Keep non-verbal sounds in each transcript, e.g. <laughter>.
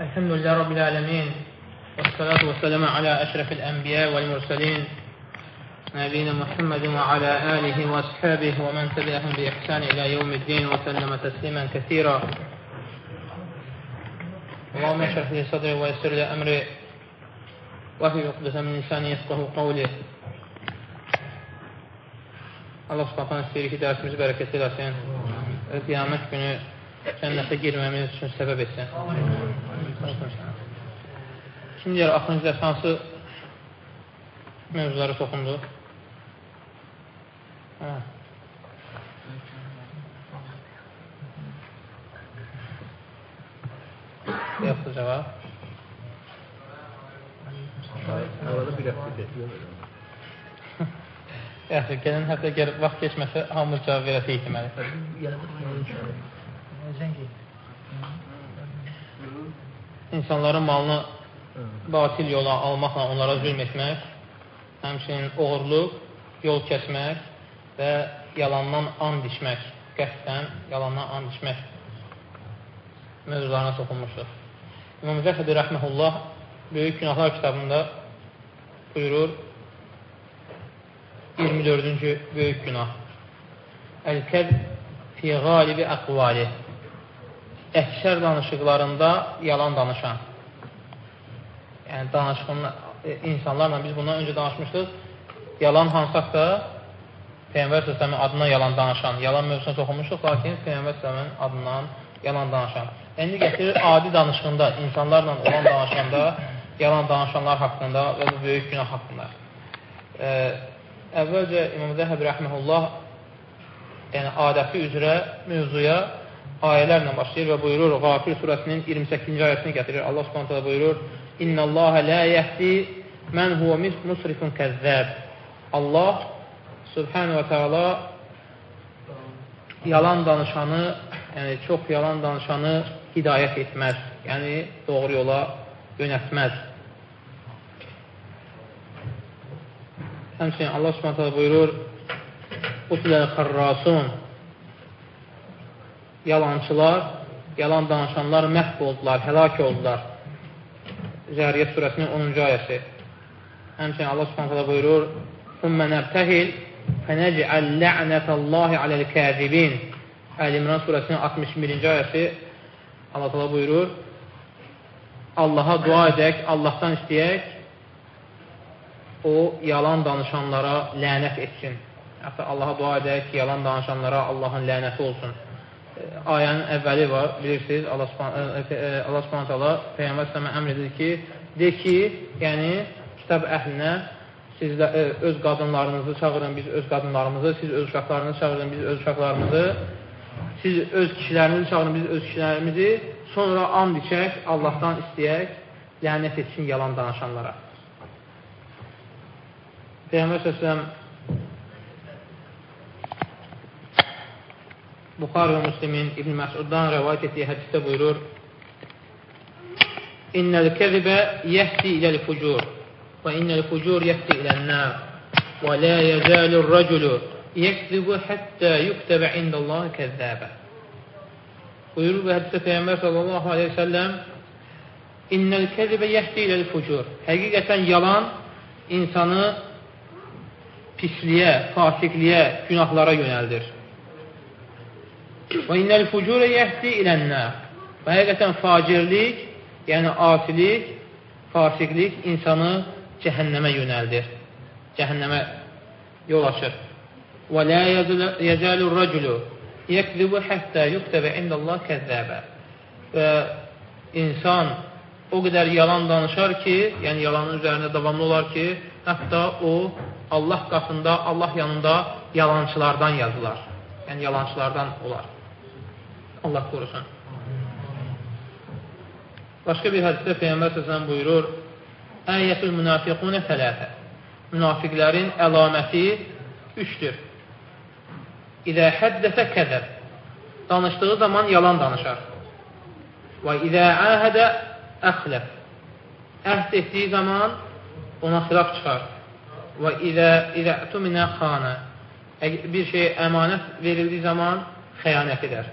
الحمد لله رب العالمين والصلاة والسلام على أشرف الأنبياء والمرسلين نبينا محمد وعلى آله وأصحابه ومن تبعهم بإحسان إلى يوم الدين وسلم تسليما كثيرا. اللهم اشرح لي صدري ويسر لي أمري وفي عقدة من لساني يفقه قولي. Allah subhanahu istəyir ki, dərsimizi bərəkət eləsin. Qiyamət günü cənnətə girməmiz üçün səbəb etsin. Şimdi yer axırıncı dərs hansı mövzuları toxundu? Hə. Yoxdur cavab. Arada bir həftə getdi. <laughs> Yaxşı, gələn həftə gəl vaxt keçməsə hamımız cavab verəsik deməli. İnsanların malını batil yola almaqla onlara zülm etmək, həmçinin oğurluq, yol kəsmək və yalandan and içmək, qəsdən yalandan and içmək mövzularına toxunmuşdur. İmam Zəhəbi Rəhməhullah Böyük Günahlar kitabında buyurur 24-cü böyük günah. Əl-kəb fi qalibi əqvali Əksər danışıqlarında yalan danışan. Yəni danışığın insanlarla biz bundan öncə danışmışdıq. Yalan hansaq da Peyyəmbər səsəmin adına yalan danışan. Yalan mövzusuna toxunmuşduq lakin Peyyəmbər səsəmin adından yalan danışan. İndi gətirir adi danışığında insanlarla olan danışanda yalan danışanlar haqqında və bu böyük günah haqqında. Əvvəlcə İmam Zəhəb rəhməhullah yəni adəti üzrə mövzuya ayələrlə başlayır və buyurur Qafir surəsinin 28-ci ayəsini gətirir. Allah subhanətə buyurur İnna Allaha la yəhdi mən huva musrifun kəzzəb Allah subhanə və teala yalan danışanı yəni çox yalan danışanı hidayət etməz. Yəni doğru yola yönətməz. Həmçinin Allah Subhanahu buyurur: "Utilə xarrasun" Yalançılar, yalan danışanlar məhv oldular, həlak oldular. Zəriyyət surəsinin 10-cu ayəsi. Həmçinin Allah Subhanahu buyurur: "Summa nabtahil fənəc'al la'natallahi aləl-kazibin." Əl-İmran surəsinin 61-ci ayəsi Allah təala buyurur: Allaha dua edək, Allahdan istəyək, o yalan danışanlara lənət etsin. Hətta Allaha dua edək yalan danışanlara Allahın lənəti olsun. Ayənin əvvəli var, bilirsiniz, Allah subhanət Allah Peyyəmbər sələmə əmr edir ki, de ki, yəni kitab əhlinə siz də öz qadınlarınızı çağırın, biz öz qadınlarımızı, siz öz uşaqlarınızı çağırın, biz öz uşaqlarımızı, siz öz kişilərinizi çağırın, biz öz kişilərimizi, sonra and içək, Allahdan istəyək, lənət etsin yalan danışanlara. Peyğəmbər səsləm Buxar və Müslimin İbn Məsuddan rəvayət etdiyi hədisdə buyurur. İnnəl kəzibə yəhdi iləl fucur və innəl fucur yəhdi iləl-nər və lə yəzəlur rəculu yəkzibu həttə yüktəbə indəllahi kəzzəbə Buyurur və hədisdə Peyğəmbər sallallahu aleyhi ve səlləm İnnəl kəzibə yəhdi iləl fucur. Həqiqətən yalan insanı pisliyə, fasiqliyə, günahlara yönəldir. Və innəl fucurə yəhdi ilənə və həqiqətən facirlik, yəni asilik, fasiqlik insanı cəhənnəmə yönəldir. Cəhənnəmə yol açır. Və lə yəcəlur rəculu yəkzibu həttə yuktəbə indəllah kəzzəbə və insan o qədər yalan danışar ki, yəni yalanın üzərində davamlı olar ki, hətta o Allah qatında, Allah yanında yalancılardan yazılar. Yəni yalancılardan olar. Allah qorusun. Başqa bir hədisdə Peyyəmbər səsələn buyurur, Əyyətül münafiqunə fələtə. Münafiqlərin əlaməti üçdür. İdə həddəsə kəzəb. Danışdığı zaman yalan danışar. Və idə əhədə əxləf. Əhd etdiyi zaman ona xilaf çıxar. Və idə idə tüminə xanə. Bir şey əmanət verildiyi zaman xəyanət edər.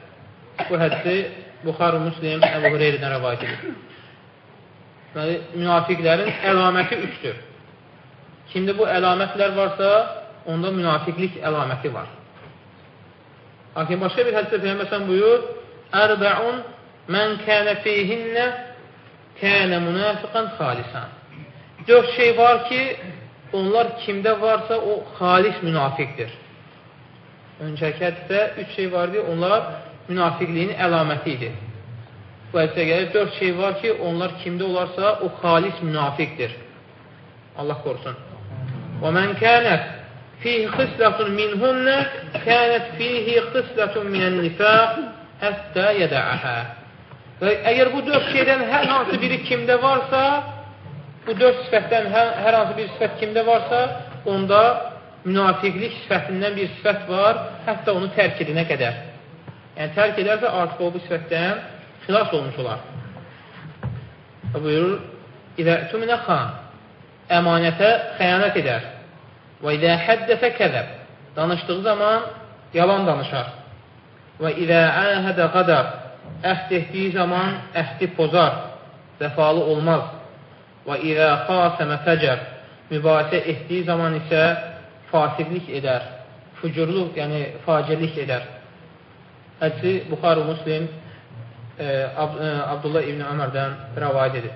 Bu hədsi Buxar-ı Müslim Əbu Hureyridən rəvayət edir. deməli, münafiqlərin əlaməti üçdür. Kimdə bu əlamətlər varsa, onda münafiqlik əlaməti var. Lakin başqa bir hədisdə Peyyəməsən buyur, Ərbəun mən kənə fihinnə kənə münafiqən xalisən. Dörd şey var ki, onlar kimdə varsa o xalis münafiqdir. Öncəki hədisdə üç şey var ki, onlar münafiqliyin əlaməti idi. Bu hədisdə gəlir, dörd şey var ki, onlar kimdə olarsa o xalis münafiqdir. Allah qorusun. Və mən kənət fihi xislətun minhunnə kənət fihi xislətun minən nifaq həttə yədəəhə. Və əgər bu dörd şeydən hər hansı biri kimdə varsa, bu dörd sifətdən hər, hər hansı bir sifət kimdə varsa, onda münafiqlik sifətindən bir sifət var, hətta onu tərk edinə qədər. Yəni, tərk edərsə, artıq o bu sifətdən xilas olmuş olar. Və buyurur, İdə tümünə xan, əmanətə xəyanət edər. Və idə həddəsə kəzəb, danışdığı zaman yalan danışar. Və idə əhədə qadar, əhd etdiyi zaman əhdi pozar, vəfalı olmaz. Və idə xasəmə fəcər, mübahisə etdiyi zaman isə fasiqlik edər, fücurluq, yəni facirlik edər. Hədisi Buxarı Muslim e, Ab e, Abdullah İbni Ömərdən rəvayət edir.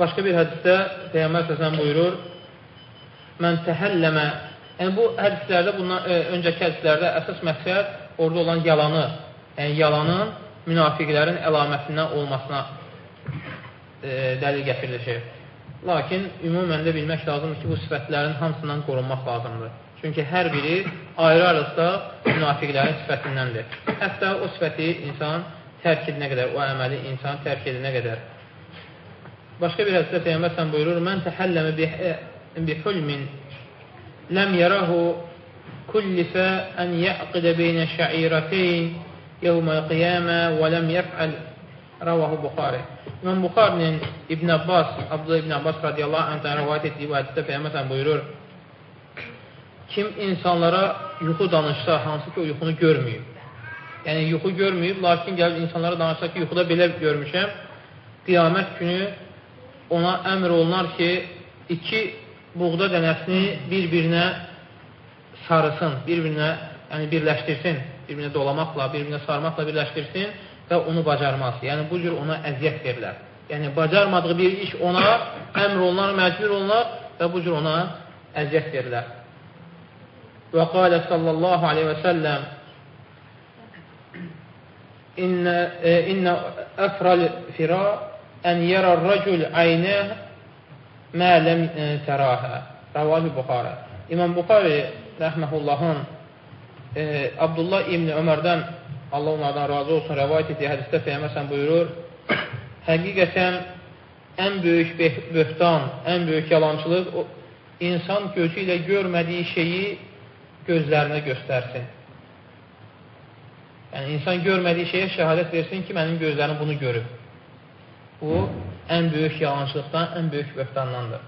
Başqa bir hədisdə Peyyəmbər səsən buyurur, mən təhəlləmə, yəni bu hədislərdə, bundan, e, öncəki hədislərdə əsas məqsəd orada olan yalanı, yəni yalanın münafiqlərin əlamətindən olmasına e, dəlil gətirilir. Lakin ümumən də bilmək lazımdır ki, bu sifətlərin hamısından qorunmaq lazımdır. Çünki hər biri ayrı-ayrılıqda münafiqlərin sifətindəndir. Hətta o sifəti insan tərk edinə qədər, o əməli insan tərk edinə qədər. Başqa bir hədisdə Peyyəmbər sən buyurur, Mən təhəlləmə bihulmin ləm yərahu kullifə ən yəqidə beynə şəirəteyn yevməl qiyamə və ləm yəfəl ravahu Buxari. İmam Buxarinin İbn Abbas, Abdullah İbn Abbas radiyallahu anhdan rəvayət etdiyi bu hədisdə Peyyəmbər buyurur, kim insanlara yuxu danışsa, hansı ki o yuxunu görməyib. Yəni, yuxu görməyib, lakin gəlib insanlara danışsa ki, yuxuda belə görmüşəm, qiyamət günü ona əmr olunar ki, iki buğda dənəsini bir-birinə sarısın, bir-birinə yəni birləşdirsin, bir-birinə dolamaqla, bir-birinə sarmaqla birləşdirsin və onu bacarmaz. Yəni, bu cür ona əziyyət verirlər. Yəni, bacarmadığı bir iş ona əmr olunar, məcbur olunar və bu cür ona əziyyət verirlər. Və qalə sallallahu aleyhi və səlləm İnnə, e, innə əfral fira ən yərə rəcül əynə mə ləm e, tərahə. Rəvali Buxarə. İmam Buxari rəhməhullahın e, Abdullah İbni Ömərdən Allah onlardan razı olsun, rəvayət etdiyi hədisdə Peyyəməsən buyurur, həqiqətən ən böyük böhtan, ən böyük yalancılıq o, insan gözü ilə görmədiyi şeyi gözlərinə göstərsin. Yəni, insan görmədiyi şeyə şəhadət versin ki, mənim gözlərim bunu görüb. Bu, ən böyük yalancılıqdan, ən böyük böhtandandır.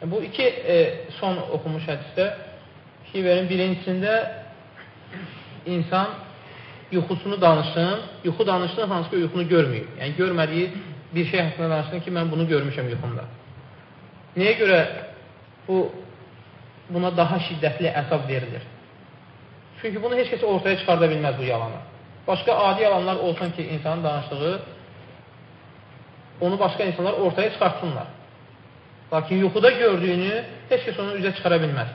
Yəni, bu iki e, son oxumuş hədisdə ki, verin, birincisində insan yuxusunu danışsın, yuxu danışsın, hansı ki, yuxunu görməyib. Yəni, görmədiyi bir şey haqqında danışsın ki, mən bunu görmüşəm yuxumda. Niyə görə bu, buna daha şiddətli əsab verilir? Çünki bunu heç kəs ortaya çıxarda bilməz bu yalanı. Başqa adi yalanlar olsun ki, insanın danışdığı, onu başqa insanlar ortaya çıxartsınlar. Lakin yuxuda gördüyünü heç kəs onu üzə çıxara bilməz.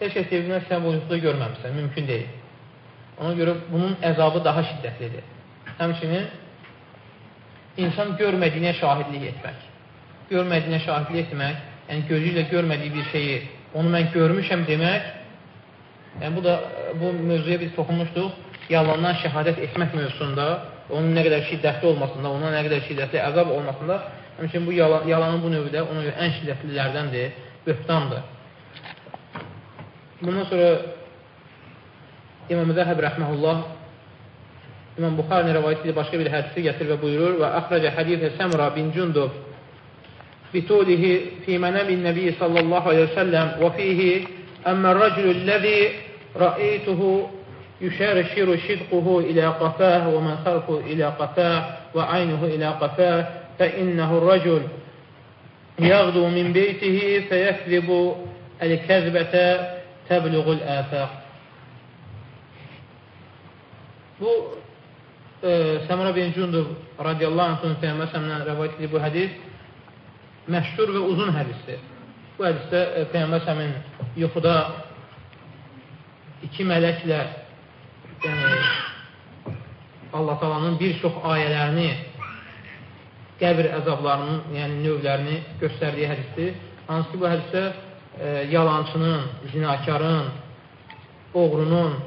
Heç kəs deyə sən bu yuxuda görməmişsən, mümkün deyil. Ona görə bunun əzabı daha şiddətlidir. Həmçinin insan görmədiyinə şahidlik etmək. Görmədiyinə şahidlik etmək, yəni gözü ilə görmədiyi bir şeyi, onu mən görmüşəm demək, yəni bu da bu mövzuya biz toxunmuşduq, yalandan şəhadət etmək mövzusunda, onun nə qədər şiddətli olmasında, ona nə qədər şiddətli əzab olmasında, həmçinin bu yalan, yalanın bu növdə ona görə ən şiddətlilərdəndir, böhtandır. Bundan sonra İmam Zəhəb rəhməhullah İmam Buxarni rəvayət edir, başqa bir hədisi gətir və buyurur və əxrəcə hədifə Səmra bin Cündub بطوله في منام النبي صلى الله عليه وسلم وفيه أما الرجل الذي رأيته يشرشر شدقه إلى قفاه ومن خلفه إلى قفاه وعينه إلى قفاه فإنه الرجل يغدو من بيته فيكذب الكذبة تبلغ الآفاق Bu e, Samura bin Cundur radiyallahu anh'ın sevmesinden rivayet edildi bu hadis. Məşhur və uzun hədisdir. Bu hədisdə e, Peyyəmbər səmin yuxuda iki mələklə yəni Allah talanın bir çox ayələrini qəbir əzablarının, yəni növlərini göstərdiyi hədisdir. Hansı ki, bu hədisdə e, yalancının, zinakarın, oğrunun,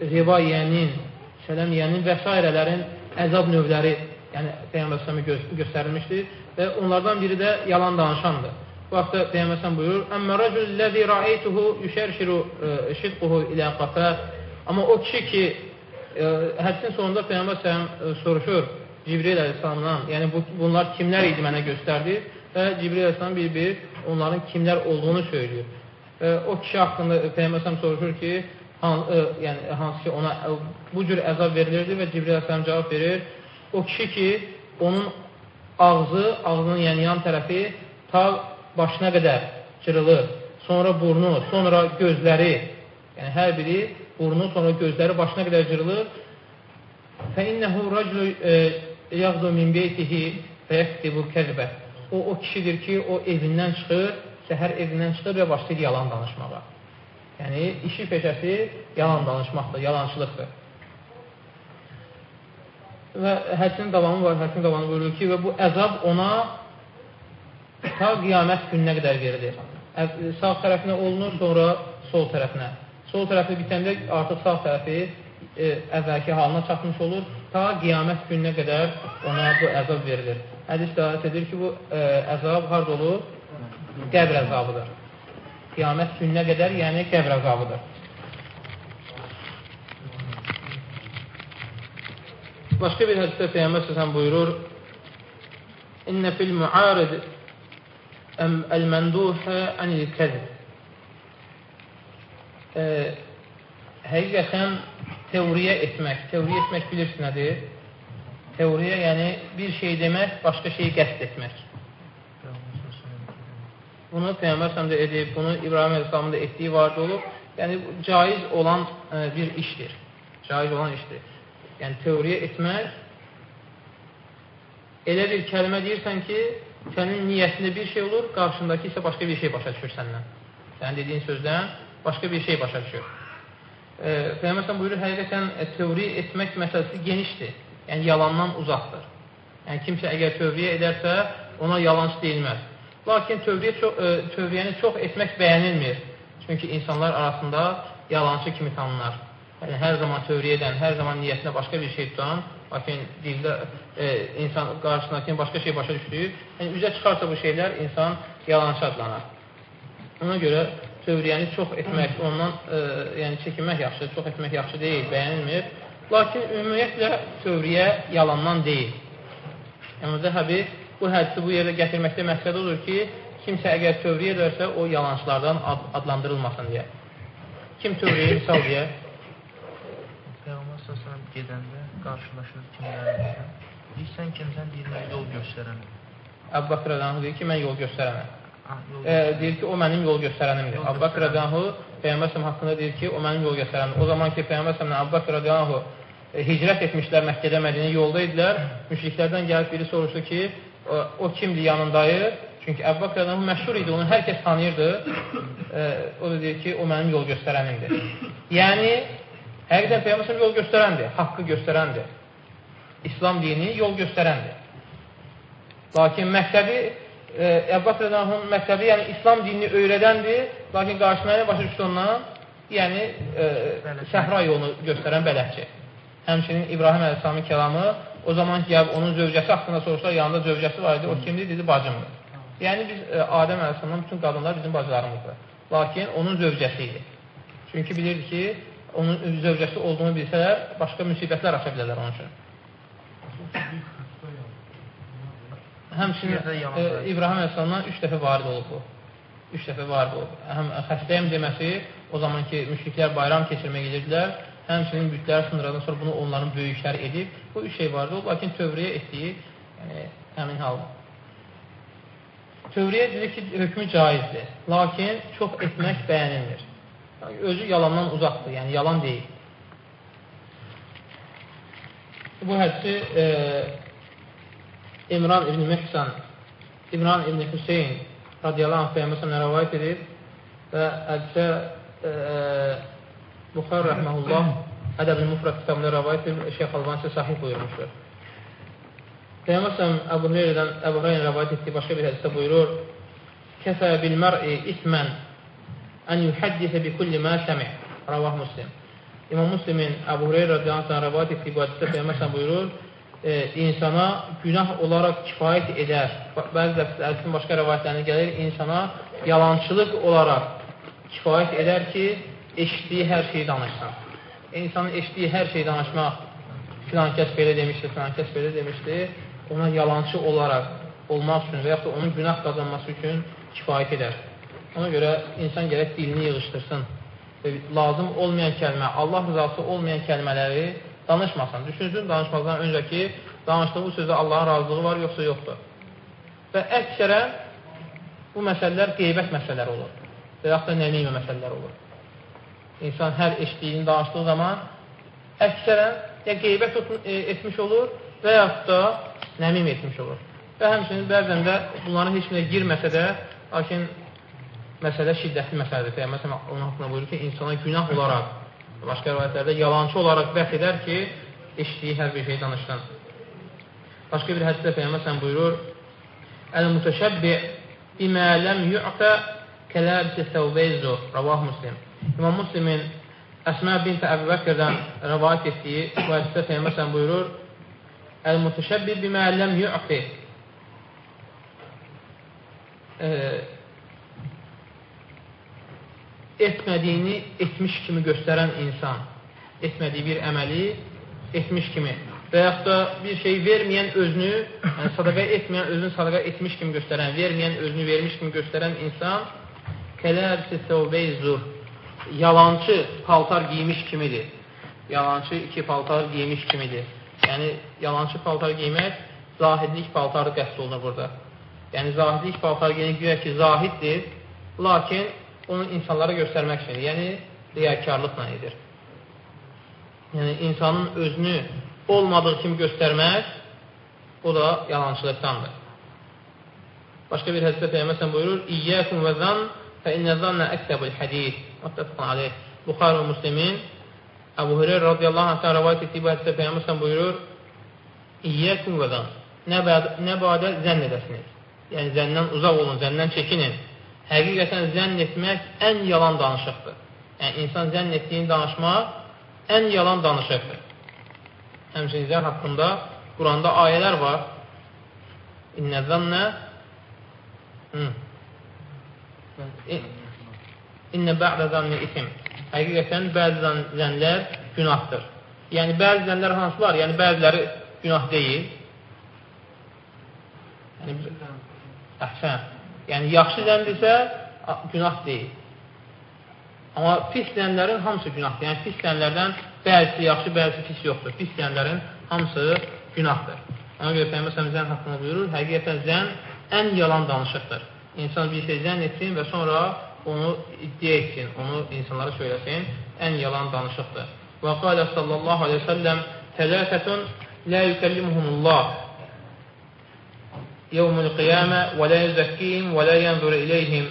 riba yiyənin, sələm yiyənin və s. əzab növləri yəni Peyyəmbər Səmi gö göstərilmişdir və onlardan biri də yalan danışandır. Bu haqda Peyyəmbər Səm buyurur, Əmmə rəcül ləzi rəeytuhu yüşərşiru e, şidquhu ilə qafə Amma o kişi ki, e, hədisin sonunda Peyyəmbər Səm e, soruşur Cibril əleyhissalamdan, yəni bu, bunlar kimlər idi mənə göstərdi və Cibril əleyhissalam bir-bir onların kimlər olduğunu söylüyor. Və o kişi haqqında Peyyəmbər Səm soruşur ki, han, ə, yəni hansı ki ona ə, bu cür əzab verilirdi və Cibril əsələm cavab verir. O kişi ki, onun ağzı, ağzının yəni yan tərəfi ta başına qədər cırılır. Sonra burnu, sonra gözləri, yəni hər biri burnu, sonra gözləri başına qədər cırılır. Fəinnəhu rəclü yəğdu min beytihi fəyəktibu kəzbə. O, o kişidir ki, o evindən çıxır, səhər evindən çıxır və başlayır yalan danışmağa. Yəni, işi peşəsi yalan danışmaqdır, yalançılıqdır. Və hədsin davamı var, hədsin davamı buyurur ki, və bu əzab ona ta qiyamət gününə qədər verilir. Sağ tərəfinə olunur, sonra sol tərəfinə. Sol tərəfi bitəndə artıq sağ tərəfi e, əvvəlki halına çatmış olur, ta qiyamət gününə qədər ona bu əzab verilir. Hədis dəlat edir ki, bu e, əzab harada olur? Qəbr əzabıdır qiyamət gününə qədər, yəni qəbr əzabıdır. Başqa bir hədisdə Peyyəmbər səsən buyurur, İnnə fil müarid əl-mənduhə ənil kəzib. E, həqiqətən teoriyə etmək, teoriyə etmək bilirsiniz nədir? Teoriyə yəni bir şey demək, başqa şeyi qəst etmək. Bunu Peyğəmbər səhəm də edib, bunu İbrahim Əleyhisselamın da etdiyi vardı olub. Yəni, caiz olan ə, e, bir işdir. Caiz olan işdir. Yəni, teoriya etmək elə bir kəlmə deyirsən ki, sənin niyyətində bir şey olur, qarşındakı isə başqa bir şey başa düşür səndən. Sənin dediyin sözdən başqa bir şey başa düşür. E, Peyğəmbər buyurur, həqiqətən e, teoriya etmək məsələsi genişdir. Yəni, yalandan uzaqdır. Yəni, kimsə əgər teoriya edərsə, ona yalancı deyilməz. Lakin tövriyə çox, e, tövriyəni çox etmək bəyənilmir. Çünki insanlar arasında yalançı kimi tanınar. Yəni, hər zaman tövriyə edən, hər zaman niyyətinə başqa bir şey tutan, lakin dildə e, insan qarşısındakini başqa şey başa düşdüyü, yəni üzə çıxarsa bu şeylər insan yalançı adlanar. Ona görə tövriyəni çox etmək, ondan e, yəni çəkinmək yaxşı, çox etmək yaxşı deyil, bəyənilmir. Lakin ümumiyyətlə tövriyə yalandan deyil. Yəni, zəhəbi bu hədisi bu yerə gətirməkdə məqsəd odur ki, kimsə əgər tövriyə edərsə, o yalançılardan ad adlandırılmasın deyə. Kim tövriyə misal deyə? Gedəndə qarşılaşır kimlərlə. Deyirsən kimsən, deyir, mən yol göstərənəm. Əbu Bakr Ədanhu deyir ki, mən yol göstərənəm. E, deyir ki, o mənim yol göstərənimdir. Əbu Bakr Ədanhu Peyğəmbər haqqında deyir ki, o mənim yol göstərənimdir. O zaman ki, Peyğəmbər səhəmlə Əbu Bakr Ədanhu e, hicrət etmişlər Məkkədə Mədinə yolda idilər. Müşriklərdən gəlib biri soruşdu ki, o, o kimdir yanındayı? Çünki Əbu Bakr adamı məşhur idi, onu hər kəs tanıyırdı. E, o da deyir ki, o mənim yol göstərənimdir. <laughs> Yəni, həqiqətən Peyyəməsəm yol göstərəndir, haqqı göstərəndir. İslam dini yol göstərəndir. Lakin məktəbi, e, Əbu Bakr adamın məktəbi, yəni İslam dinini öyrədəndir, lakin qarşısına başa düşdü ondan, yəni e, səhra yolunu göstərən bələdçi. Həmçinin İbrahim Əleyhisselamın kəlamı o zaman ki, onun zövcəsi haqqında soruşlar, yanında zövcəsi var idi, o kimdir? Dedi, bacımdır. Yəni, biz e, Adəm Əleyhisselamdan bütün qadınlar bizim bacılarımızdır. Lakin onun zövcəsi idi. Çünki bilirdi ki, onun zövcəsi olduğunu bilsələr, başqa müsibətlər aça bilərlər onun üçün. Həmçinin e, İbrahim Əleyhisselamdan üç dəfə varid olub bu. Üç dəfə varid olub. Həm xəstəyəm deməsi, o zamanki müşriklər bayram keçirmək edirdilər. Həmçinin bütləri sındırandan sonra bunu onların böyükləri edib. Bu üç şey vardı. Lakin tövriyə etdiyi yəni, həmin hal. Tövriyə dedik ki, hökmü caizdir. Lakin çox etmək bəyənilmir. Özü yalandan uzaqdır, yəni yalan deyil. Bu hədisi e, İmran İbn Mehsan, İmran İbn Hüseyin radiyallahu anh Peyyəməsəmlə rəvayət edir və hədisə e, Buxar rəhməhullah Ədəb-i Mufrad kitabında rəvayət edir, Şeyx Albanisi sahih buyurmuşdur. Peyyəməsəm Əbu Hüreyrədən Əbu Hüreyrən rəvayət etdiyi başqa bir hədisdə buyurur Kəfə bil mər'i ismən ən yuhəddisə bi kulli mə səmi Ravah Muslim İmam Muslimin Əbu Hüreyrə radiyallahu anh rəvayət etdiyi bu hədisdə Peyyəməsəm buyurur e, insana günah olaraq kifayət edər. Bəzi dəfələrinin başqa rəvayətlərində gəlir, insana yalançılıq olaraq kifayət edər ki, eşitdiyi hər şeyi danışsın. İnsanın eşitdiyi hər şeyi danışmaq, filan kəs belə demişdi, filan kəs belə demişdi, ona yalancı olaraq olmaq üçün və yaxud da onun günah qazanması üçün kifayət edər. Ona görə insan gərək dilini yığışdırsın. Lazım olmayan kəlmə, Allah rızası olmayan kəlmələri danışmasın. Düşünsün danışmazdan öncəki danışdığı sözdə Allahın razılığı var, yoxsa yoxdur. Və əksərən bu məsələlər qeybət məsələləri olur və yaxud da nəmimə məsələləri olur. İnsan hər eşitdiyini danışdığı zaman əksərən ya qeybət e, etmiş olur və yaxud da nəmim etmiş olur. Və həmçinin bəzən də bunların heç nə girməsə də, lakin məsələ şiddətli məsələdir. Peyğəmbər məsələn, onun haqqında buyurur ki, insana günah olaraq Başqa rivayətlərdə yalancı olaraq vəh edər ki, eşitdiyi hər bir şey danışdan. Başqa bir hədisdə Peyyəmbər sən buyurur, Əl-mütəşəbbi bimə ləm yu'tə kələbsi səvbeyzur, Ravah Muslim. İmam Muslimin Əsmə bint Əbu Bəkirdən rəvayət etdiyi bu hədisdə Peyyəmbər sən buyurur, Əl-mütəşəbbi bimə ləm yu'tə etmədiyini etmiş kimi göstərən insan, etmədiyi bir əməli etmiş kimi və yaxud da bir şey verməyən özünü, yəni sadaqa etməyən özünü sadaqa etmiş kimi göstərən, verməyən özünü vermiş kimi göstərən insan kələbsi səvbeyzur yalancı paltar giymiş kimidir. Yalancı iki paltar giymiş kimidir. Yəni, yalancı paltar giymək zahidlik paltarı qəst olunur burada. Yəni, zahidlik paltarı giymək güya ki, zahiddir, lakin onu insanlara göstərmək üçün, yəni riyakarlıqla edir. Yəni, insanın özünü olmadığı kimi göstərmək, o da yalançılıqdandır. Başqa bir hədisdə Peyyəməsən buyurur, İyyəkum və zan fə innə zannə əktəbul hədid. Muttəfqan aleyh. Buxar və Müslimin Əbu Hüreyr radiyallahu anhdan rəvayət etdiyi bu hədisdə Peyyəməsən buyurur, İyyəkum və zan. Nə badə zənn edəsiniz. Yəni, zəndən uzaq olun, zəndən çəkinin həqiqətən zənn etmək ən yalan danışıqdır. Yəni, insan zənn etdiyini danışmaq ən yalan danışıqdır. Həmçinin zənn haqqında Quranda ayələr var. İnnə zənnə İnnə bə'də zənni isim. Həqiqətən bəzi zənlər günahdır. Yəni, bəzi zənlər hansılar? Yəni, bəziləri günah deyil. Yəni, əhsən. Yəni, yaxşı zəndirsə, günah deyil. Amma pis zənlərin hamısı günahdır. Yəni, pis zənlərdən bəzisi yaxşı, bəzisi pis yoxdur. Pis zənlərin hamısı günahdır. Ona görə Peyyəmbər zən haqqında buyurur, həqiqətən zən ən yalan danışıqdır. İnsan bir şey zən etsin və sonra onu iddia etsin, onu insanlara söyləsin, ən yalan danışıqdır. Və qalə sallallahu aleyhi ve səlləm tələtətun lə yükəllimuhumullah يوم القيامة ولا يزكيهم ولا ينظر إليهم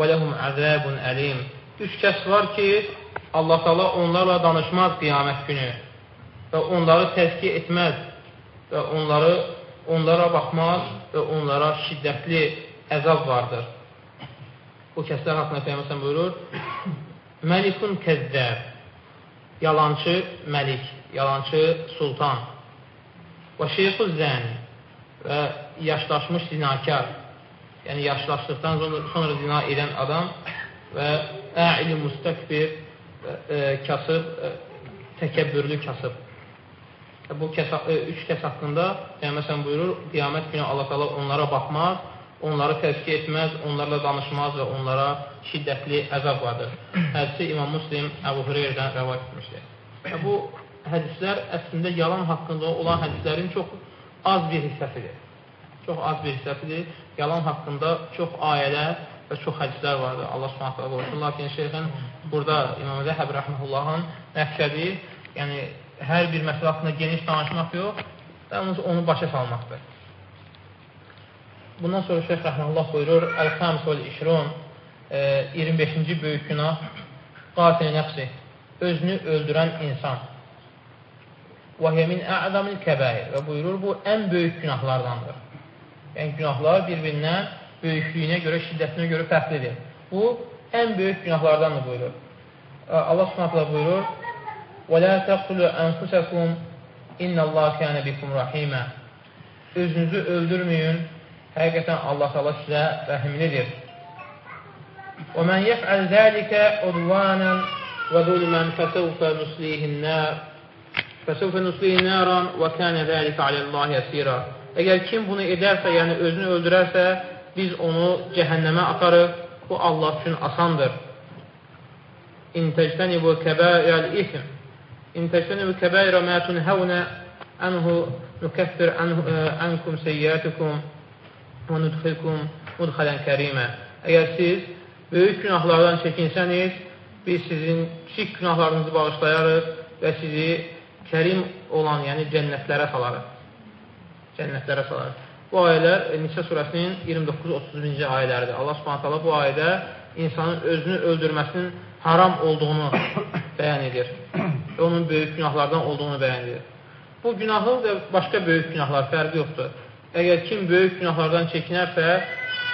və ləhum əzəbun əlim. Üç kəs var ki, Allah Taala onlarla danışmaz qiyamət günü və onları təzkiyə etməz və onları onlara baxmaz və onlara şiddətli əzab vardır. Bu kəslər haqqında Peyğəmbər buyurur: Məlikun kəzzəb. Yalançı məlik, yalançı sultan. Və şeyxu zəni və yaşlaşmış zinakar, yəni yaşlaşdıqdan sonra zina edən adam və ə'ili müstəkbir, e, kasıb, e, təkəbbürlü kasıb. Bu kəs, e, üç kəs haqqında Peyğəmbər buyurur, qiyamət günü Allah təala onlara baxmaz, onları təzkiyə etməz, onlarla danışmaz və onlara şiddətli əzab vardır. Hədisi İmam Muslim Əbu Hüreyrədən rəvat etmişdir. Və bu hədislər əslində yalan haqqında olan hədislərin çox az bir hissəsidir. Çox az bir hissəsidir. Yalan haqqında çox ayələr və çox hədislər vardır. Allah subhanət hala qorusun. Lakin şeyxin burada İmam Zəhəb rəhməhullahın məqsədi, yəni hər bir məsələ haqqında geniş danışmaq yox, yalnız onu başa salmaqdır. Bundan sonra Şeyx Rəhməllah buyurur, Əl-Xəms vəl-İşrun 25-ci e, böyük günah qatil nəfsi, özünü öldürən insan. Və min ə'zamil kəbəir və buyurur, bu ən böyük günahlardandır. Yəni, günahlar bir-birindən böyüklüyünə görə, şiddətinə görə fərqlidir. Bu, ən böyük günahlardandır buyurur. E, Allah subhanətlə buyurur, وَلَا تَقْتُلُوا أَنْفُسَكُمْ اِنَّ اللّٰهَ كَانَ بِكُمْ رَحِيمًا Özünüzü öldürməyin, həqiqətən Allah təala sizə rəhimlidir. Və men yef'al zalika udwanan və zulman fasawfa nuslihin nar Fasawfa nuslihin naran və kana zalika alallahi yasira. Əgər kim bunu edərsə, yəni özünü öldürərsə, biz onu cəhənnəmə atarıq. Bu Allah üçün asandır. İn təctənibu kəbairəl ism. İn təctənibu kəbairə mə tunhəvnə anhu nukəffir ankum seyyatikum və nudxilkum mudxələn kərimə. Əgər siz böyük günahlardan çəkinsəniz, biz sizin kiçik günahlarınızı bağışlayarıq və sizi kərim olan, yəni cənnətlərə salarıq. Cənnətlərə salarıq. Bu ayələr e, Nisə surəsinin 29-30-cu ayələridir. Allah subhanət bu ayədə insanın özünü öldürməsinin haram olduğunu <coughs> bəyan edir. Onun böyük günahlardan olduğunu bəyan edir. Bu günahı və başqa böyük günahlar fərqi yoxdur. Əgər kim böyük günahlardan çəkinərsə,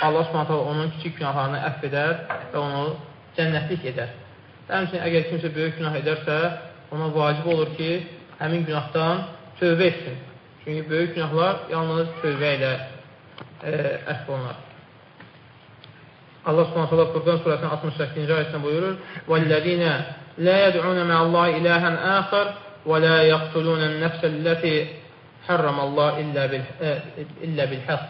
Allah subhanətə onun kiçik günahlarını əff edər və onu cənnətlik edər. Həmçinin, əgər kimsə böyük günah edərsə, ona vacib olur ki, həmin günahdan tövbə etsin. Çünki böyük günahlar yalnız tövbə ilə e, əhv olunar. Allah Subhanahu taala Furqan surəsinin 68-ci ayəsində buyurur: "Vallazina la yad'una ma'allahi ilahan akhar və la yaqtuluna an-nafsa allati harramallahu illa bil e, illa bil haqq."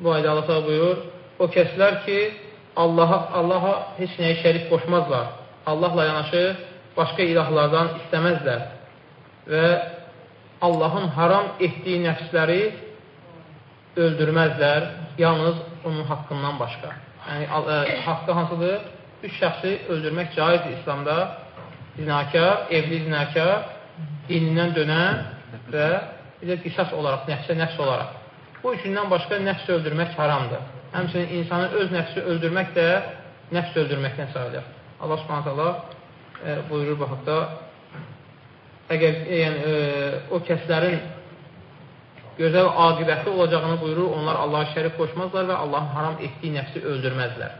Bu ayədə Allah təala buyurur: "O kəslər ki, Allaha Allaha heç nəyə şərik qoşmazlar. Allahla yanaşı başqa ilahlardan istəməzlər və Allahın haram etdiyi nəfsləri öldürməzlər, yalnız onun haqqından başqa. Yəni, ə, haqqı hansıdır? Üç şəxsi öldürmək caizdir İslamda. Zinakar, evli zinakar, dinindən dönən və bir qisas olaraq, nəfsə nəfs olaraq. Bu üçündən başqa nəfs öldürmək haramdır. Həmçinin insanı öz nəfsi öldürmək də nəfs öldürməkdən sayılır. Allah subhanət Allah e, buyurur bu haqda əgər e, yəni, e, o kəslərin gözəl aqibətli olacağını buyurur, onlar Allaha şərik qoşmazlar və Allahın haram etdiyi nəfsi öldürməzlər.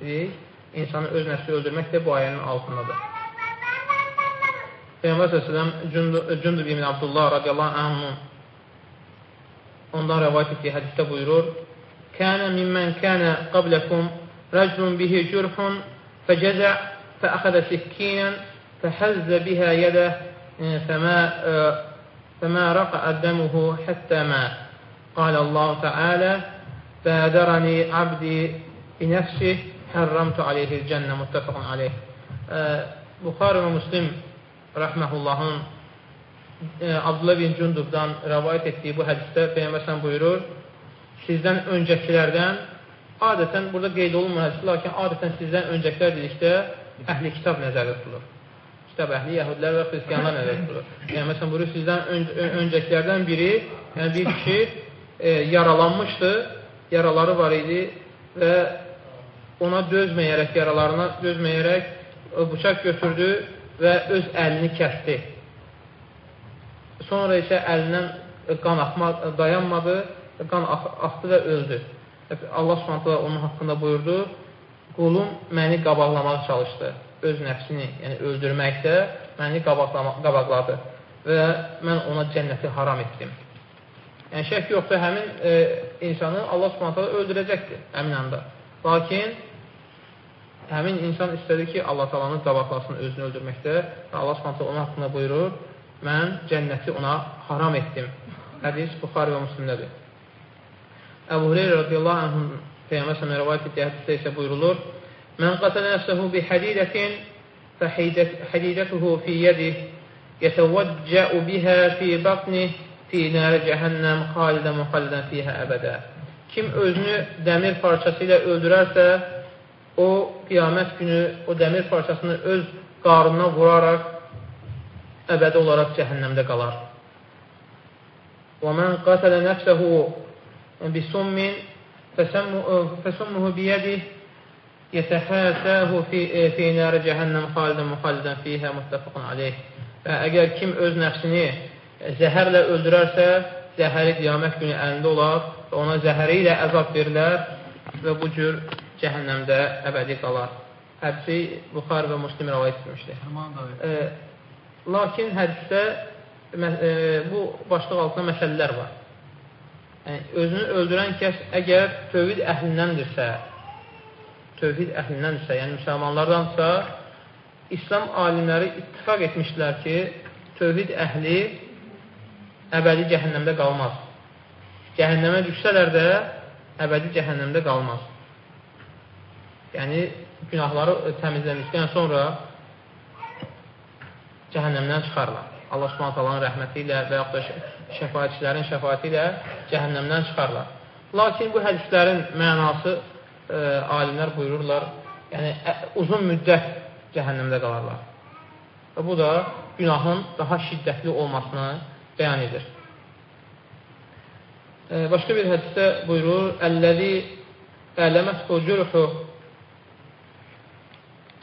Deyik, insanı öz nəfsi öldürmək də bu ayənin altındadır. Peyğəmbər səsləm Cündüb ibn Abdullah radiyallahu anhın ondan rəvayət etdiyi hədisdə buyurur Kənə mimmən kənə qabləkum rəculun bihi cürhun fəcəzə fəəxədə sikkinən fəhəzzə bihə yədə fəmə فما رقع دمه حتى مات قال الله تعالى بادرني عبدي بنفسه حرمت عليه الجنة متفق عليه Buxarı və Müslim rəhməhullahın e, Abdullah bin Cündubdan rəvayət etdiyi bu hədisdə Peyyəməsən buyurur, sizdən öncəkilərdən, adətən, burada qeyd olunmur hədisi, lakin adətən sizdən öncəkilər dedikdə əhli kitab nəzərdə tutulur. Kitab əhli, yəhudlər və xristiyanlar nəzərdə tutulur. Yəni, məsələn, buyurur, sizdən ön öncəkilərdən biri, yəni bir kişi e, yaralanmışdı, yaraları var idi və ona dözməyərək, yaralarına dözməyərək bıçaq götürdü və öz əlini kəsdi. Sonra isə əlindən qan axma, dayanmadı, qan axdı və öldü. Allah subhanətlə onun haqqında buyurdu, qulum məni qabaqlamağa çalışdı. Öz nəfsini, yəni öldürməkdə məni qabaqladı və mən ona cənnəti haram etdim. Yəni, şək yoxdur, həmin e, insanı Allah subhanətlə öldürəcəkdir həmin anda. Lakin həmin insan istədi ki, Allah talanı qabaqlasın özünü öldürməkdə və Allah subhanətlə onun haqqında buyurur, mən cənnəti ona haram etdim. Hədis Buxarı və Müslimdədir. Əbu Hureyra radiyallahu anhın Peyğəmbər səhəmə rəvayət etdiyi hədisdə isə buyurulur, Mən qatələ nəfsəhu bi hədidətin fəhədidətuhu fi yədih yətəvəccəu bihə fi batnih fi nərə cəhənnəm xalidə müxallidən fiyhə əbədə. Kim özünü dəmir parçası ilə öldürərsə, o qiyamət günü o dəmir parçasını öz qarnına vuraraq əbədi olaraq cəhənnəmdə qalar. ومن قتل نفسه بسم فسمه بيده يتحاساه في, في نار cəhənnəm xalidən müxalidən fiyhə muttəfəqun aleyh. Və əgər kim öz nəfsini zəhərlə öldürərsə, zəhəri qiyamət günü əlində olar və ona zəhəri ilə əzab verilər və bu cür cəhənnəmdə əbədi qalar. Hədisi Buxar və Muslim rəvayət etmişdir. E, lakin hədisdə e, bu başlıq altında məsələlər var. Yəni, özünü öldürən kəs əgər tövhid əhlindəndirsə, tövhid əhlindəndirsə, yəni müsəlmanlardansa, İslam alimləri ittifak etmişlər ki, tövhid əhli əbədi cəhənnəmdə qalmaz. Cəhənnəmə düşsələr də əbədi cəhənnəmdə qalmaz. Yəni, günahları təmizləmişdən sonra cəhənnəmdən çıxarlar. Allah subhanət rəhməti ilə və yaxud da şəfayətçilərin şəfayəti ilə cəhənnəmdən çıxarlar. Lakin bu hədislərin mənası e, alimlər buyururlar, yəni ə, uzun müddət cəhənnəmdə qalarlar. Və bu da günahın daha şiddətli olmasını bəyan edir. E, başqa bir hədisdə buyurur, Əlləzi ələməthu cürhu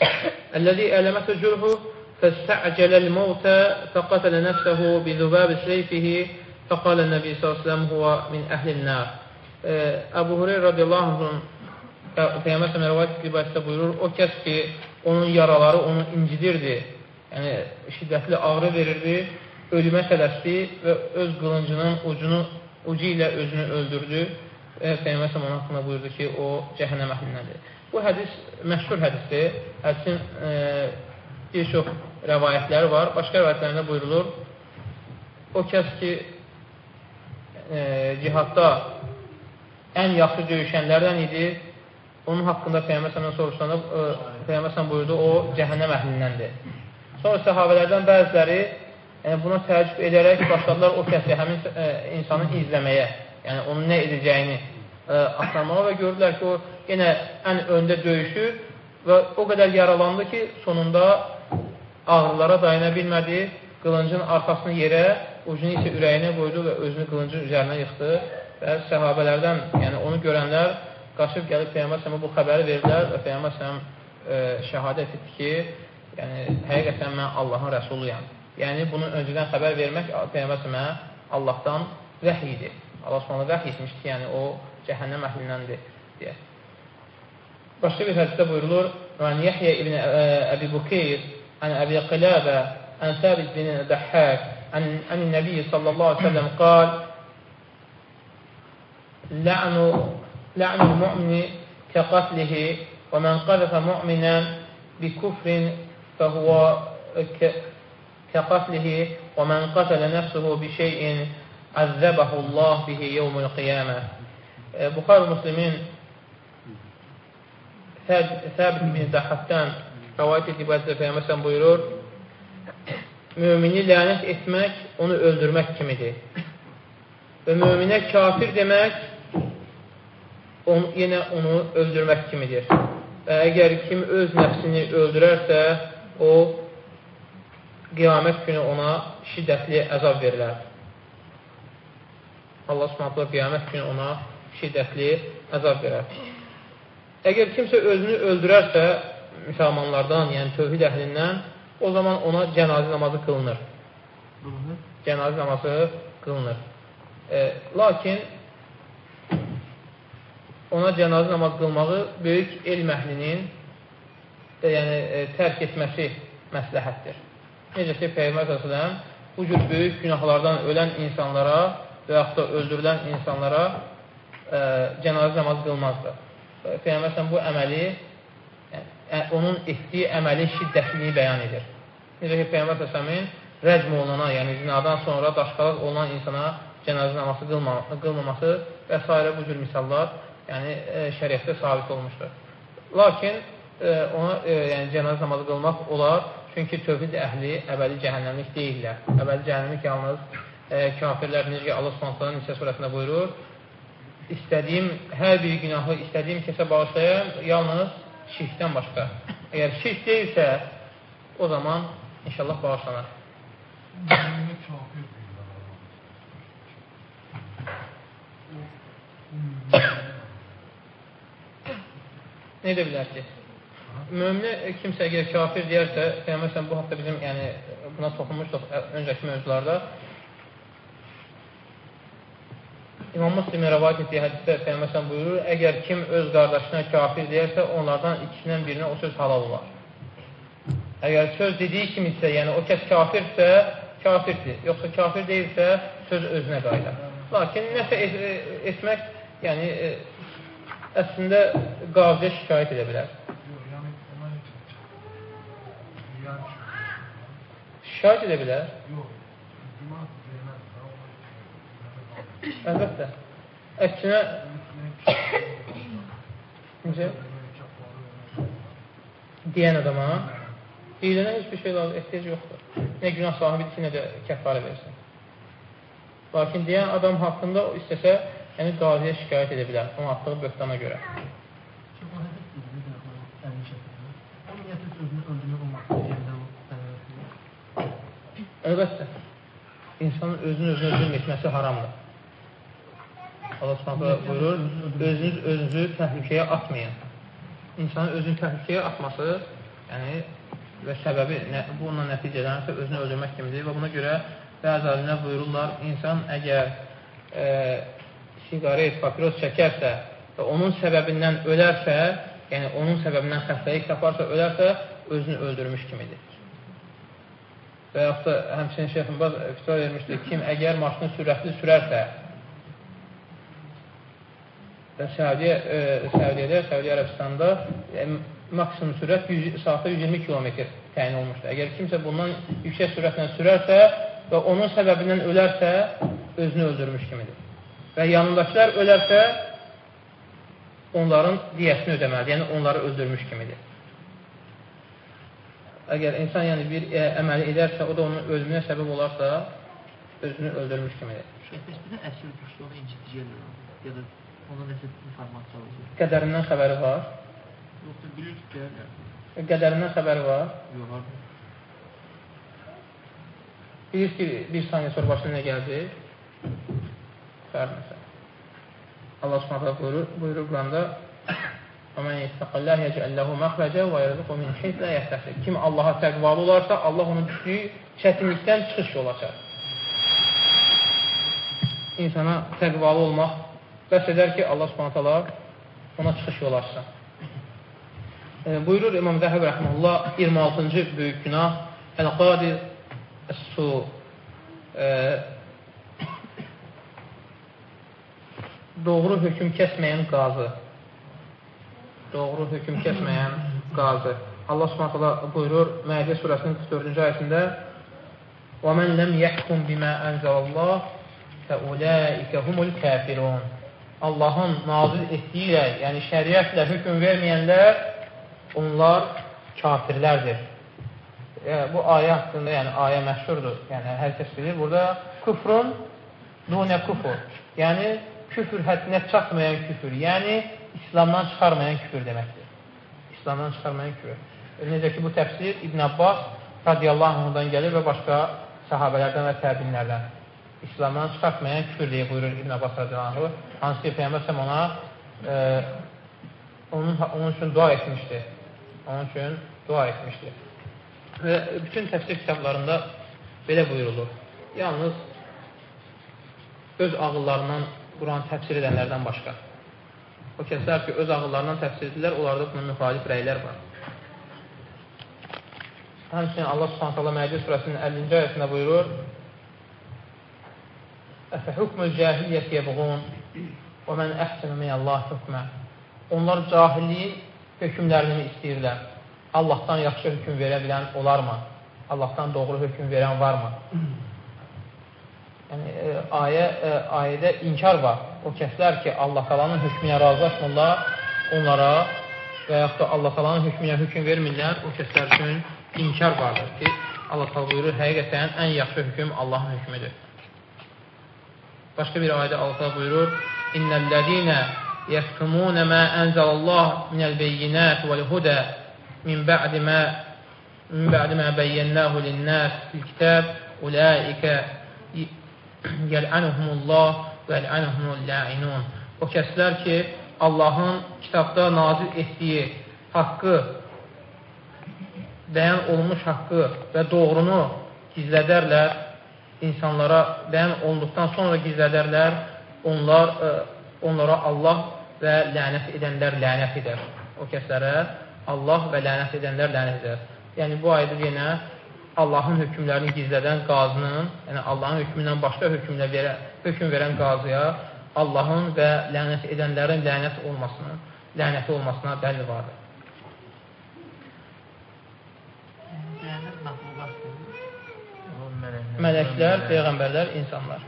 <coughs> Əlləzi ələməthu cürhu فاستعجل الموت فقتل نفسه بذباب سيفه فقال النبي صلى الله عليه وسلم هو من أهل النار Əbu Hureyr radiyallahu anhın Peyyəmbər səhəm rəvayət qibətdə buyurur, o kəs ki, onun yaraları onu incidirdi, yəni şiddətli ağrı verirdi, ölümə tələsdi və öz qılıncının ucunu, ucu ilə özünü öldürdü və Peyyəmbər səhəm onun haqqında buyurdu ki, o cəhənnəm əhlindəndir. Bu hədis məşhur hədisdir. Hədisin e, bir çox rəvayətləri var. Başqa rəvayətlərində buyurulur, o kəs ki, e, cihadda ən yaxşı döyüşənlərdən idi, onun haqqında Peyyəməsəmdən soruşanda e, Peyyəməsəm buyurdu, o cəhənnəm əhlindəndir. Sonra səhabələrdən bəziləri yəni, buna təəccüb edərək başladılar o kəsi həmin e, insanı izləməyə, yəni onun nə edəcəyini e, axtarmağa və gördülər ki, o yenə ən öndə döyüşür və o qədər yaralandı ki, sonunda ağrılara dayana bilmədi, qılıncın arxasını yerə, ucunu isə ürəyinə qoydu və özünü qılıncın üzərinə yıxdı və səhabələrdən, yəni onu görənlər qaçıb gəlib Peyyəmbər səhəmə bu xəbəri verdilər və Peyyəmbər səhəm e, şəhadət etdi ki, yəni həqiqətən mən Allahın rəsuluyam. Yəni bunu öncədən xəbər vermək Peyyəmbər səhəmə Allahdan vəhiy idi. Allah sonra vəhiy etmişdi ki, yəni o cəhənnəm əhlindəndir deyə. Başqa bir hədisdə buyurulur, Ran Yahya ibn Əbi Bukeyr عن أبي قلابة عن ثابت بن الضحاك عن, عن النبي صلى الله عليه وسلم قال لعن لعن المؤمن كقتله ومن قذف مؤمنا بكفر فهو كقتله ومن قتل نفسه بشيء عذبه الله به يوم القيامة. Buxar Müslimin Səbit bin Zəhətdən rəvayət edib hədisdə Peyyəməsən buyurur, mümini lənət etmək, onu öldürmək kimidir. Və müminə kafir demək, on, yenə onu öldürmək kimidir. Və əgər kim öz nəfsini öldürərsə, o qiyamət günü ona şiddətli əzab verilər. Allah subhanətlə qiyamət günü ona şiddətli əzab verər. Əgər kimsə özünü öldürərsə, müsəlmanlardan, yəni tövhid əhlindən, o zaman ona cənazə namazı qılınır. Cənazə namazı qılınır. E, lakin ona cənazə namazı qılmağı böyük elm əhlinin e, yəni, e, tərk etməsi məsləhətdir. Necə ki, Peyyəmət Əsələm bu cür böyük günahlardan ölən insanlara və yaxud da öldürülən insanlara e, cənazə namazı qılmazdı. Peyyəmət Əsələm bu əməli onun etdiyi əməlin şiddətliliyi bəyan edir. Necə ki, Peyyəmbər Səsəmin rəcm olunana, yəni zinadan sonra daşqalaq olunan insana cənazə namazı qılma, qılmaması və s. bu cür misallar yəni şəriətdə sabit olmuşdur. Lakin ona yəni cənazə namazı qılmaq olar, çünki tövhid əhli əbədi cəhənnəmlik deyirlər. Əbədi cəhənnəmlik yalnız e, kafirlər necə ki Allah Subhanahu Nisə surəsində buyurur, istədiyim hər bir günahı istədiyim kəsə bağışlayam, yalnız şirkdən başqa. Əgər şirk deyilsə, o zaman inşallah bağışlanar. Nə <coughs> edə bilər ki? Möminə kimsə əgər kafir deyərsə, Peyğəmbər bu haqda bizim yəni buna toxunmuşduq öncəki mövzularda. İmam Müslim rəvayət etdiyi hədisdə Peyğəmbər buyurur, əgər kim öz qardaşına kafir deyərsə, onlardan ikisindən birinə o söz halal olar. Əgər söz dediyi kimisə, yəni o kəs kafirsə, kafirdir. Yoxsa kafir deyilsə, söz özünə qayıdar. Lakin nəsə et etmək, yəni e, əslində qaziyə şikayət edə bilər. Şikayət edə bilər. Əlbəttə. Əksinə necə? Deyən adama deyilənə heç bir şey lazım, ehtiyac yoxdur. Nə günah sahibidir ki, nə də kəffarə versin. Lakin deyən adam haqqında istəsə, yəni qaziyə şikayət edə bilər, onun atdığı böhtana görə. Əlbəttə, insanın özünü özünü özünü etməsi haramdır. Allah buyurur, özünüz özünüzü təhlükəyə atmayın. İnsanın özünü təhlükəyə atması, yəni və səbəbi nə, bununla nəticələnirsə özünü öldürmək kimidir və buna görə bəzi alimlər buyururlar, insan əgər e, siqaret, papiros çəkərsə və onun səbəbindən ölərsə, yəni onun səbəbindən xəstəlik taparsa, ölərsə, özünü öldürmüş kimidir. Və yaxud da həmçinin Şeyxin Baz fitva vermişdir, kim əgər maşını sürətli sürərsə və Səudiyyə, e, Səudiyyədə, Səudiyyə Ərəbistanda e, maksimum sürət 100, saatda 120 km təyin olmuşdur. Əgər kimsə bundan yüksək sürətlə sürərsə və onun səbəbindən ölərsə, özünü öldürmüş kimidir. Və yanındakılar ölərsə, onların diyəsini ödəməlidir, yəni onları öldürmüş kimidir. Əgər insan yəni bir e, əməli edərsə, o da onun ölümünə səbəb olarsa, özünü öldürmüş kimidir. Şəhbəs bir də əsir düşdü, onu inciticiyə ya da ona nəsə informasiya alacaq. Qədərindən xəbəri var. Yoxsa bilir ki, deyərlər. Qədərindən xəbəri var. Yox, harada. Bilir ki, bir saniyə sonra başına nə gəldi? Fərməsə. Allah subhanətə buyurur, buyurur Quranda وَمَنْ يَتَّقَ اللّٰهِ يَجْعَلْ لَهُ مَخْرَجَ وَيَرْزُقُ مِنْ حَيْثُ لَا يَحْتَسِبُ Kim Allaha təqvalı olarsa, Allah onun düşdüyü çətinlikdən çıxış yol açar. İnsana təqvalı olmaq bəs edər ki, Allah subhanət hala ona çıxış yol açsın. E, buyurur İmam Zəhəb rəhməlullah 26-cı böyük günah Əl-Qadir Əs-Su e, doğru hökm kəsməyən qazı doğru hökm kəsməyən qazı Allah subhanət buyurur Məidə surəsinin 44-cü ayəsində وَمَنْ لَمْ يَحْكُمْ بِمَا أَنْزَلَ اللّٰهِ فَأُولَٰئِكَ هُمُ الْكَافِرُونَ Allahın nazil etdiyi ilə, yəni şəriətlə hökm verməyənlər, onlar kafirlərdir. E, bu ayə haqqında, yəni ayə məşhurdur, yəni hər kəs bilir. Burada küfrün dunə küfür, yəni küfür həddinə çatmayan küfür, yəni İslamdan çıxarmayan küfür deməkdir. İslamdan çıxarmayan küfür. E, necə ki, bu təfsir İbn Abbas radiyallahu anhudan gəlir və başqa sahabələrdən və təbinlərdən. İslamdan çıxartmayan küfür deyə buyurur İbn Abbas radiyallahu. Hansı ki, Peyyəmbər ona e, onun, onun üçün dua etmişdi. Onun üçün dua etmişdi. Və bütün təfsir kitablarında belə buyurulur. Yalnız öz ağıllarından Quran təfsir edənlərdən başqa. O kəslər ki, öz ağıllarından təfsir edirlər, onlarda buna müxalif rəylər var. Həmçinin Allah Subhanahu taala Məidə surəsinin 50-ci ayəsində buyurur: "Əfəhukmul cahiliyyəti yebğun və men əhsenu minəllahi hukma." Onlar cahilliyin hökmlərini istəyirlər. Allahdan yaxşı hökm verə bilən olarmı? Allahdan doğru hökm verən varmı? Yəni, e, ayə, e, ayədə inkar var. o kəslər ki, Allah talanın hökmünə razılaşmırlar, onlara və yaxud da Allah talanın hökmünə hökm vermirlər, o kəslər üçün inkar vardır ki, Allah buyurur, həqiqətən ən yaxşı hökm Allahın hökmüdür. Başqa bir ayədə Allah buyurur, İnnəl-ləzinə yəktumunə mə ənzəlallah minəl-beyyinət vəl-hudə min bə'di mə min bə'di mə bəyyənləhu lin-nəs fil-kitab ulaikə yəl'anuhumullah və yəl'anuhumul-lə'inun. O kəslər ki, Allahın kitabda nazil etdiyi haqqı, bəyan olunmuş haqqı və doğrunu gizlədərlər, insanlara bəyan olunduqdan sonra gizlədərlər, onlar, ə, onlara Allah və lənət edənlər lənət edər. O kəslərə Allah və lənət edənlər lənət edər. Yəni, bu ayda yenə Allahın hökmlərini gizlədən qazının, yəni Allahın hökmündən başqa hökmlə verə, hökm verən qazıya Allahın və lənət edənlərin lənət olmasına, lənəti olmasına dəlil vardır. Mələklər, peyğəmbərlər, insanlar.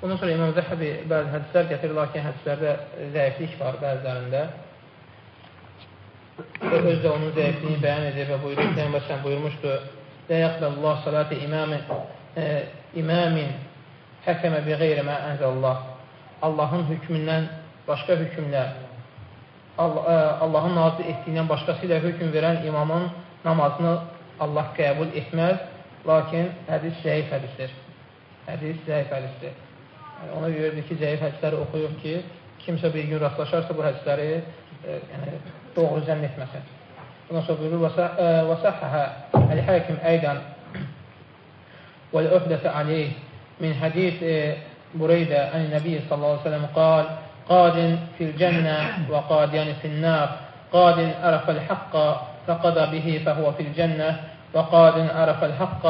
Bundan sonra İmam Zəhəbi bəzi hədislər gətirir, lakin hədislərdə zəiflik var bəzilərində. Və öz də onun zəifliyini bəyan edir və buyurur, Peyğəmbər sən buyurmuşdu, Lə yəqbəlullah salati imamin, e, imamin həkəmə bi qeyri mə ənzəlullah. Allahın hökmündən başqa hökmlər, Allahın nazil etdiyindən başqası ilə hökm verən imamın namazını Allah qəbul etməz, lakin hədis zəif hədisdir. Hədis zəif hədisdir. Yəni, ona görədir ki, zəif hədisləri oxuyub ki, kimsə bir gün rastlaşarsa bu hədisləri e, yəni, doğru zənn etməsin. Bundan sonra buyurur, وَسَحَّهَا الْحَاكِمْ أَيْدًا والأحدث عليه من حديث بريدة عن النبي صلى الله عليه وسلم قال قاد في الجنة وقاديان في النار قاد عرف الحق فقضى به فهو في الجنة وقاد عرف الحق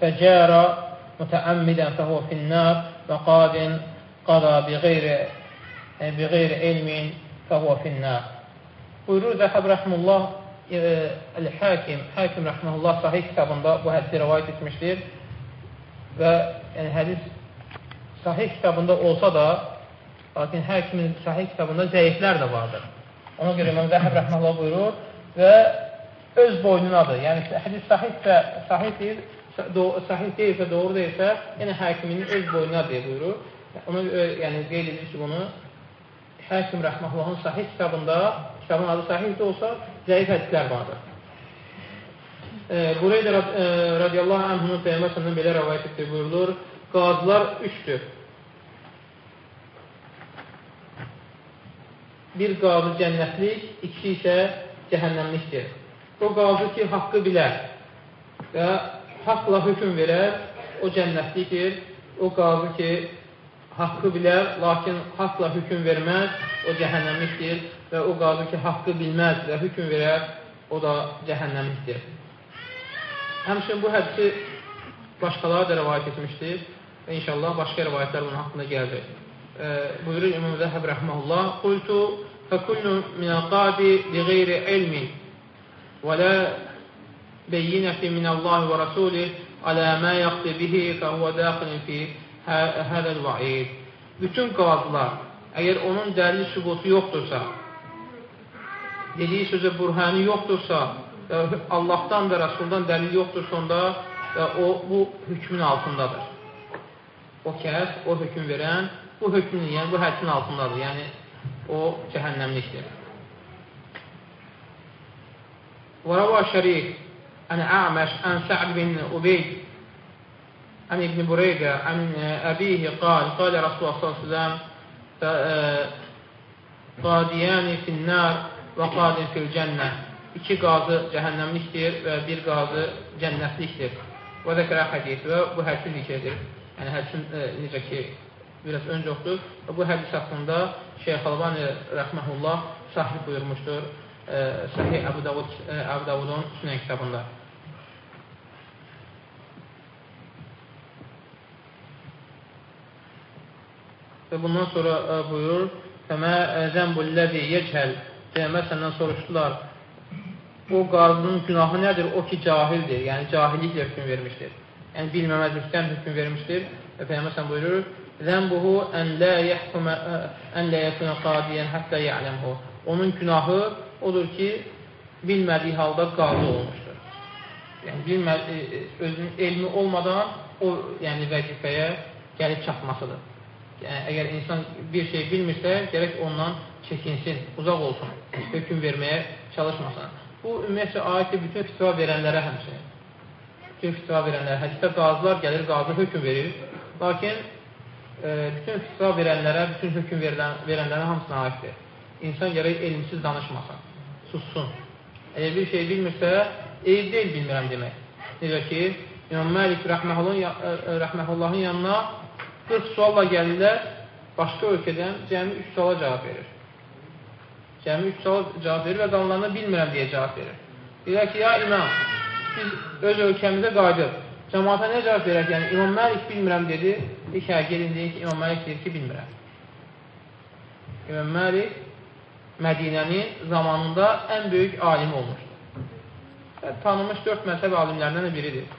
فجار متعمدا فهو في النار وقاد قضى بغير بغير علم فهو في النار buyurur Zəhəb Rəhmullah Əl-Hakim, Hakim Rəhmullah sahih kitabında bu hədisi rəvayət etmişdir və yəni, hədis sahih kitabında olsa da, lakin hər kimin sahih kitabında zəiflər də vardır. Ona görə İmam Zəhəb Rəhməllah buyurur və öz boynunadır. Yəni, hədis sahihsə, sahih deyil, do, sahih deyilsə, doğru deyilsə, yəni həkiminin öz boynuna deyə buyurur. Ona yəni, qeyd edir ki, bunu Həkim Rəhməllahın sahih kitabında, kitabın adı sahih də olsa, zəif hədislər vardır. Burayda e, radiyallahu anhunun Peyyəmbər səndən belə rəvayət etdir, buyurulur, qazılar üçdür. Bir qazı cənnətlik, ikisi isə cəhənnəmlikdir. O qazı ki, haqqı bilər və haqla hökum verər, o cənnətlikdir. O qazı ki, haqqı bilər, lakin haqla hökum verməz, o cəhənnəmlikdir və o qazı ki, haqqı bilməz və hökum verər, o da cəhənnəmlikdir. Həmçinin bu hədisi başqaları da rəvayət etmişdir və inşallah başqa rəvayətlər bunun haqqında gəldi. E, buyurur İmam Zəhəb rəhməhullah, Qultu fəkullu minəqadi li qeyri ilmin lə beyyinəti minəllahi və rasulih alə mə yaqdi bihi fəhuvə daxilin fi hədəl vaid. Bütün qazılar, əgər onun dəlil sübutu yoxdursa, dediyi sözə burhanı yoxdursa, Allahdan və Rasuldan dəlil yoxdur sonda və o, bu hökmün altındadır. O kəs, o hökm verən, bu hökmün, yəni bu hədsin altındadır. Yəni, o cəhənnəmlikdir. وروى شريك عن أعمش عن سعد بن أبي عن ابن بريدة عن أبيه قال قال رسول الله صلى الله عليه وسلم قاديان في النار وقاد في الجنة iki qazı cəhənnəmlikdir və bir qazı cənnətlikdir. Və zəkərə hədis və bu hədisi zikr edir. Yəni hədisin e, necə ki, biraz öncə oxudur və bu hədis haqqında Şeyx Albani rəhməhullah sahih buyurmuşdur e, Sahih Əbu Davud, e, Əbu Davudun Sünən kitabında. Və bundan sonra e, buyurur Fəmə zəmbulləzi yechəl Peyğəmbər səndən soruşdular o qazının günahı nədir? O ki, cahildir, yəni cahilliklə hökm vermişdir. Yəni, bilməməzlikdən hökm vermişdir. Və Peyyəmbər sən buyurur, Zənbuhu ən lə yəhkumə ən lə yəkunə qadiyyən həttə yələmhu. Onun günahı odur ki, bilmədiyi halda qazi olmuşdur. Yəni, bilmədi, özünün elmi olmadan o yəni, vəzifəyə gəlib çatmasıdır. Yəni, əgər insan bir şey bilmirsə, gərək ondan çəkinsin, uzaq olsun, hökum verməyə çalışmasın. Bu, ümumiyyətcə, aiddir bütün fitva verənlərə həmçinin. Bütün fitva verənlərə, hədisdə qazılar gəlir, qazı hökum verir. Lakin e, bütün fitva verənlərə, bütün hökum verilən, verənlərə hamısına aiddir. İnsan gərək elmsiz danışmasın, sussun. Əgər bir şey bilmirsə, eyb deyil bilmirəm demək. Necə ki, İmam Məlik rəhməhullahın yanına 40 sualla gəlirlər, başqa ölkədən cəmi 3 suala cavab verir. Cəmi 3 suala cavab verir və qalanlarına bilmirəm deyə cavab verir. Deyirlər ki, ya imam, biz öz ölkəmizə qayıdıb, cəmaata nə cavab verək? Yəni, İmam Məlik bilmirəm dedi, deyir ki, hə, gelin deyir ki, İmam Məlik deyir ki, bilmirəm. İmam Məlik Mədinənin zamanında ən böyük alim olmuşdur. Və tanınmış dörd məzhəb alimlərindən də biridir.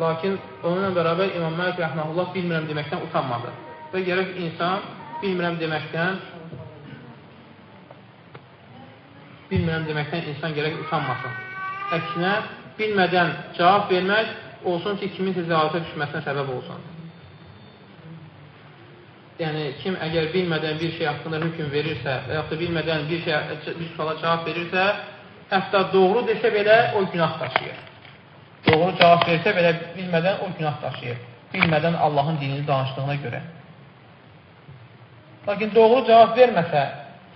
Lakin onunla bərabər İmam Məlik rəhməhullah bilmirəm deməkdən utanmadı. Və gərək insan bilmirəm deməkdən bilmirəm deməkdən insan gərək utanmasın. Əksinə, bilmədən cavab vermək olsun ki, kiminsə zəalata düşməsinə səbəb olsun. Yəni, kim əgər bilmədən bir şey haqqında hökum verirsə və yaxud da bilmədən bir, şey, bir suala cavab verirsə, hətta doğru desə belə o günah daşıyır. Doğru cavab versə belə bilmədən o günah daşıyır. Bilmədən Allahın dinini danışdığına görə. Lakin doğru cavab verməsə,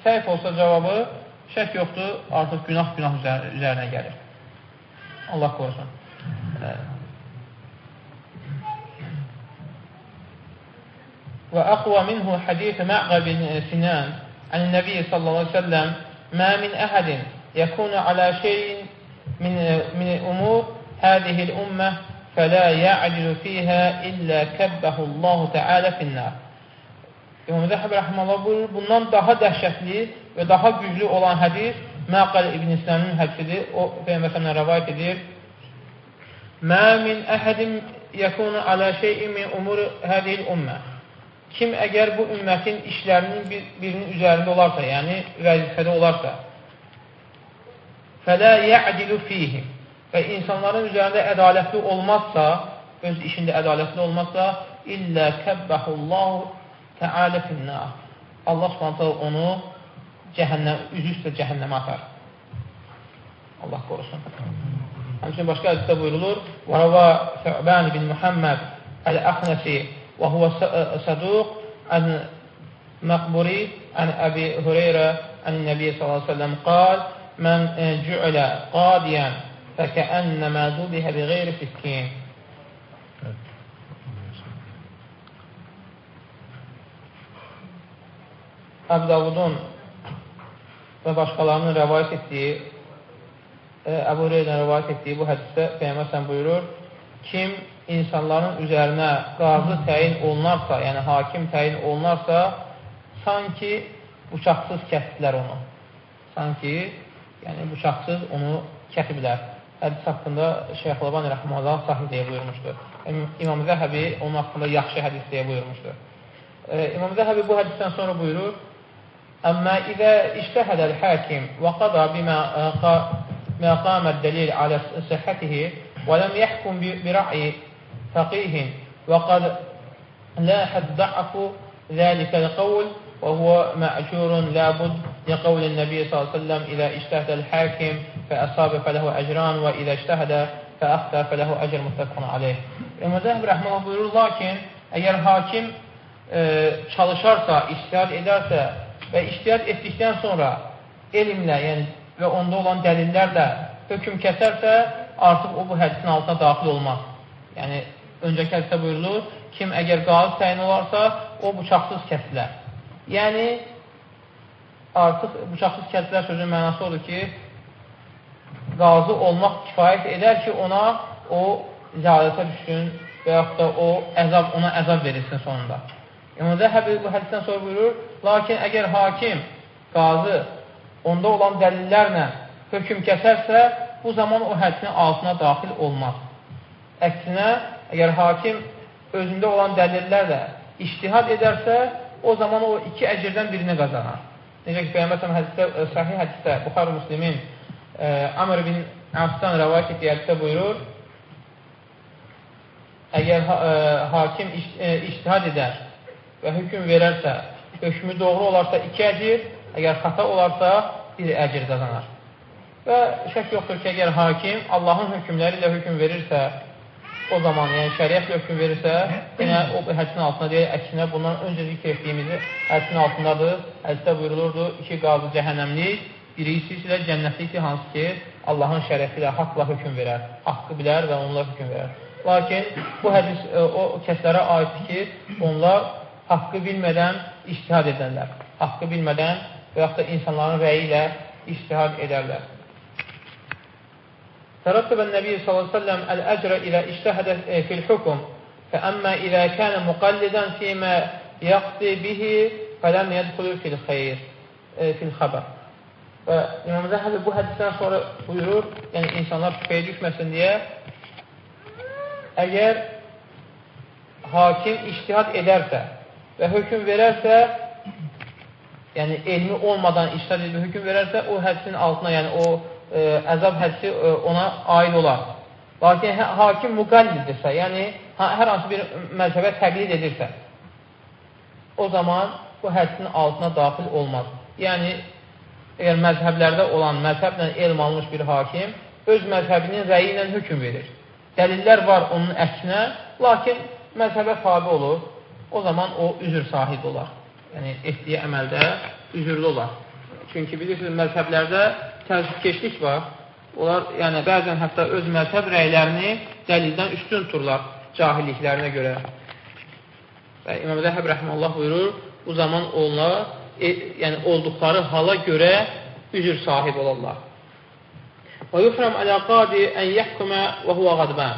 səhv olsa cavabı, şək yoxdur, artıq günah günah üzərinə gəlir. Allah korusun. وأقوى منه حديث معقل بن سنان عن النبي صلى الله عليه وسلم ما من أحد يكون على شيء من من الأمور هذه الأمة فلا يعجل فيها إلا كبه الله تعالى في النار İmam Zəhəb Rəhməllah buyurur, bundan daha dəhşətli və daha güclü olan hədis Məqəl İbn İslamın hədisidir. O, Peyyəməsəmlə rəvayət edir. Mə min əhədim yəkunu alə şeyin min umur hədil ümmə. Kim əgər bu ümmətin işlərinin bir, birinin üzərində olarsa, yəni vəzifədə olarsa, fələ yə'dilu fihim və insanların üzərində ədalətli olmazsa, öz işində ədalətli olmazsa, illə kəbbəhullahu təalə finnə. Allah subhanətə onu cəhənnəm, üzü üstə cəhənnəmə atar. Allah qorusun. Həmçinin başqa hədisdə buyurulur, وَرَوَى ثُعْبَانِ بِنْ مُحَمَّدْ الْأَخْنَسِ وهو صدوق عن مقبري عن أبي هريرة عن النبي صلى الله عليه وسلم قال من جعل قاضيا فكأنما ذبح بغير سكين Əbu Davudun və başqalarının rəvayət etdiyi Əbu Hüreyrədən rəvayət etdiyi bu hədisdə Peyyəmbər sən buyurur, kim insanların üzərinə qazı təyin olunarsa, yəni hakim təyin olunarsa, sanki bıçaqsız kəsiblər onu. Sanki yəni bıçaqsız onu kəsiblər. Hədis haqqında Şeyx Laban Rəhmələ sahih deyə buyurmuşdur. İmam Zəhəbi onun haqqında yaxşı hədis deyə buyurmuşdur. E, İmam Zəhəbi bu hədisdən sonra buyurur, Əmmə idə iştəhədəl həkim və qada bimə e, qamət dəlil alə səhətihi və ləm yəhkum birəyi فقيه وقد لاح ضعف ذلك القول وهو مأجور لابد لقول النبي صلى الله عليه وسلم إذا اجتهد الحاكم فأصاب فله أجران وإذا اجتهد فأخطأ فله أجر متفق عليه. Müzəhib Rəhməllah buyurur, lakin əgər hakim e, çalışarsa, iştihad edərsə və iştihad etdikdən sonra elmlə, yəni və onda olan dəlillərlə hökm kəsərsə, artıq o bu hədisin altına daxil olmaz. Yəni, öncəki hədisdə buyurulur, kim əgər qazi təyin olarsa, o bıçaqsız kəsilər. Yəni, artıq bıçaqsız kəsilər sözün mənası odur ki, qazi olmaq kifayət edər ki, ona o ziyarətə düşsün və yaxud da o əzab, ona əzab verilsin sonunda. İmam Zəhəbi bu hədisdən sonra buyurur, lakin əgər hakim, qazı onda olan dəlillərlə hökm kəsərsə, bu zaman o həddin altına daxil olmaz. Əksinə, əgər hakim özündə olan dəlillərlə iştihad edərsə, o zaman o iki əcirdən birini qazanar. Necə ki, Peyyəmbər hədisdə, e, sahih hədisdə, Buxar Müslimin e, Amr bin Aslan rəvayət etdiyi hədisdə buyurur, əgər ə, e, hakim iş, ə, iştihad edər və hökm verərsə, hökmü doğru olarsa iki əcir, əgər xata olarsa bir əcir qazanar. Və şək yoxdur ki, əgər hakim Allahın hökmləri ilə hökm verirsə, o zaman, yəni şəriətlə hökm verirsə, yenə o hədsin altında deyil, əksinə bundan öncə zikr etdiyimizi hədsin altındadır. Hədisdə buyurulurdu, iki qazı cəhənnəmlik, birisi isə cənnətlikdir, hansı ki, Allahın şəriəti ilə haqla hökm verər, haqqı bilər və onunla hökm verər. Lakin bu hədis e, o kəslərə aiddir ki, onlar haqqı bilmədən iştihad edərlər. Haqqı bilmədən və yaxud da insanların rəyi ilə iştihad edərlər. فرتب النبي صلى الله عليه وسلم الأجر إذا اجتهد في الحكم فأما إذا كان مقلدا فيما يقضي به فلم يدخل في الخير في الخبر və İmam Zəhəbi bu hədisdən sonra buyurur, yəni insanlar şübhəyə düşməsin deyə əgər hakim iştihad edərsə və hökm verərsə yəni elmi olmadan iştihad edib hökm verərsə o hədisin altına, yəni o e, əzab hədisi e, ona aid olar. Lakin hə, hakim müqəllidirsə, yəni ha, hər hansı bir məzhəbə təqlid edirsə, o zaman bu hədisin altına daxil olmaz. Yəni, əgər məzhəblərdə olan, məzhəblə elm almış bir hakim öz məzhəbinin rəyi ilə hökum verir. Dəlillər var onun əksinə, lakin məzhəbə tabi olur, o zaman o üzr sahibi olar. Yəni, etdiyi əməldə üzürlü olar. Çünki bilirsiniz, məzhəblərdə təəssübkeşlik var. Onlar yəni bəzən hətta öz məzhəb rəylərini dəlildən üstün tuturlar cahilliklərinə görə. Və İmam Zəhəb rəhməllah buyurur, bu zaman onlar e, yəni olduqları hala görə üzr sahib olarlar. Və yuhram alə qadi ən yəhkumə və huvə qadbən.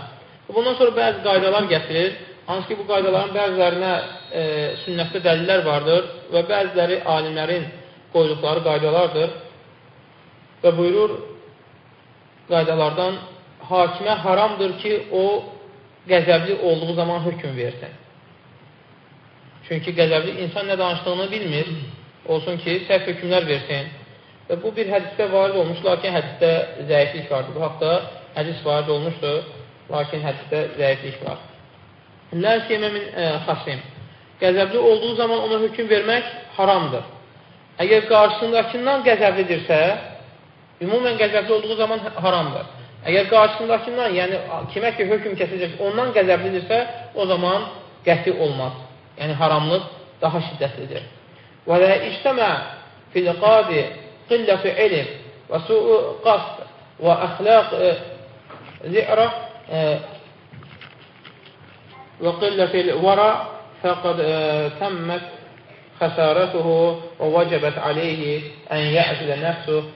Bundan sonra bəzi qaydalar gətirir. Hansı ki, bu qaydaların bəzilərinə e, sünnətdə dəlillər vardır və bəziləri alimlərin qoyduqları qaydalardır. Və buyurur qaydalardan hakimə haramdır ki, o qəzəbli olduğu zaman hökm versin. Çünki qəzəbli insan nə danışdığını bilmir, olsun ki, səhv hökmlər versin. Və bu bir hədisdə varid olmuş, lakin hədisdə zəiflik vardır. Bu haqda hədis varid olmuşdur, lakin hədisdə zəiflik var. Lə siyəmə min ə, e, xasim. Qəzəbli olduğu zaman ona hökm vermək haramdır. Əgər qarşısındakından qəzəblidirsə, ümumən qəzəbli olduğu zaman haramdır. Əgər qarşısındakından, yəni kimə ki hökm kəsilir, ondan qəzəblidirsə, o zaman qəti olmaz. Yəni haramlıq daha şiddətlidir. Və lə iştəmə fil qadi qillətü ilim və su'u qasd və əxlaq e, zi'rə e, və qillətil vara fəqad e, təmmət xəsarətuhu və vəcəbət aleyhi ən yəzilə nəfsuh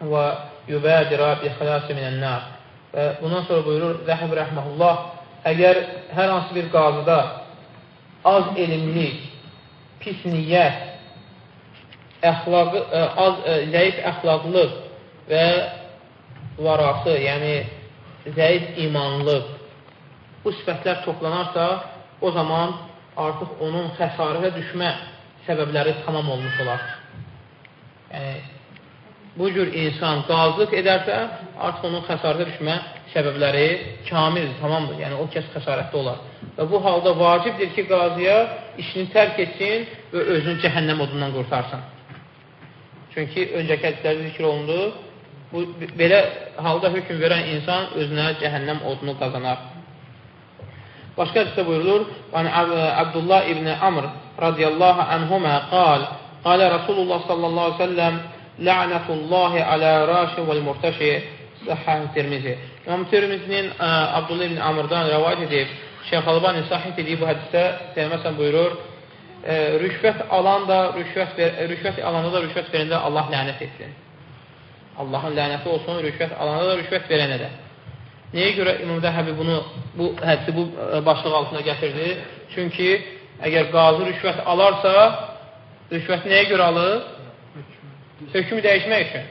və yübədirə bi xilası minənnar. Və bundan sonra buyurur Zəhəb rəhməhullah, əgər hər hansı bir qazıda az elmlik, pis niyyət, əxlaqı, ə, az ə, zəif əxlaqlıq və varası, yəni zəif imanlıq bu sifətlər toplanarsa, o zaman artıq onun xəsarətə düşmə səbəbləri tamam olmuş olar. Yəni, bu cür insan qazlıq edərsə, artıq onun xəsarətə düşmə səbəbləri kamildir, tamamdır. Yəni, o kəs xəsarətdə olar. Və bu halda vacibdir ki, qaziyə işini tərk etsin və özünü cəhənnəm odundan qurtarsın. Çünki öncəki hədislərdə zikr olundu, bu, belə halda hökum verən insan özünə cəhənnəm odunu qazanar. Başqa hədisdə buyurulur, Abdullah ibn Amr radiyallahu anhumə qal, qalə Rasulullah sallallahu aleyhi ve sellem La'natullahi alə raşi vəl murtaşi Səhəh Tirmizi. İmam Tirmizinin ə, Abdullah ibn Amrdan rəvayət edib, Şeyx Albani sahih dediyi bu hədisdə Peyğəmbər buyurur, ə, rüşvət alan da, rüşvət, ver, rüşvət alanda da, rüşvət verəndə Allah lənət etsin. Allahın lənəti olsun, rüşvət alanda da, rüşvət verənə də. Nəyə görə İmam Zəhəbi bunu, bu hədisi bu başlıq altında gətirdi? Çünki əgər qazı rüşvət alarsa, rüşvət nəyə görə alır? Hökmü dəyişmək üçün.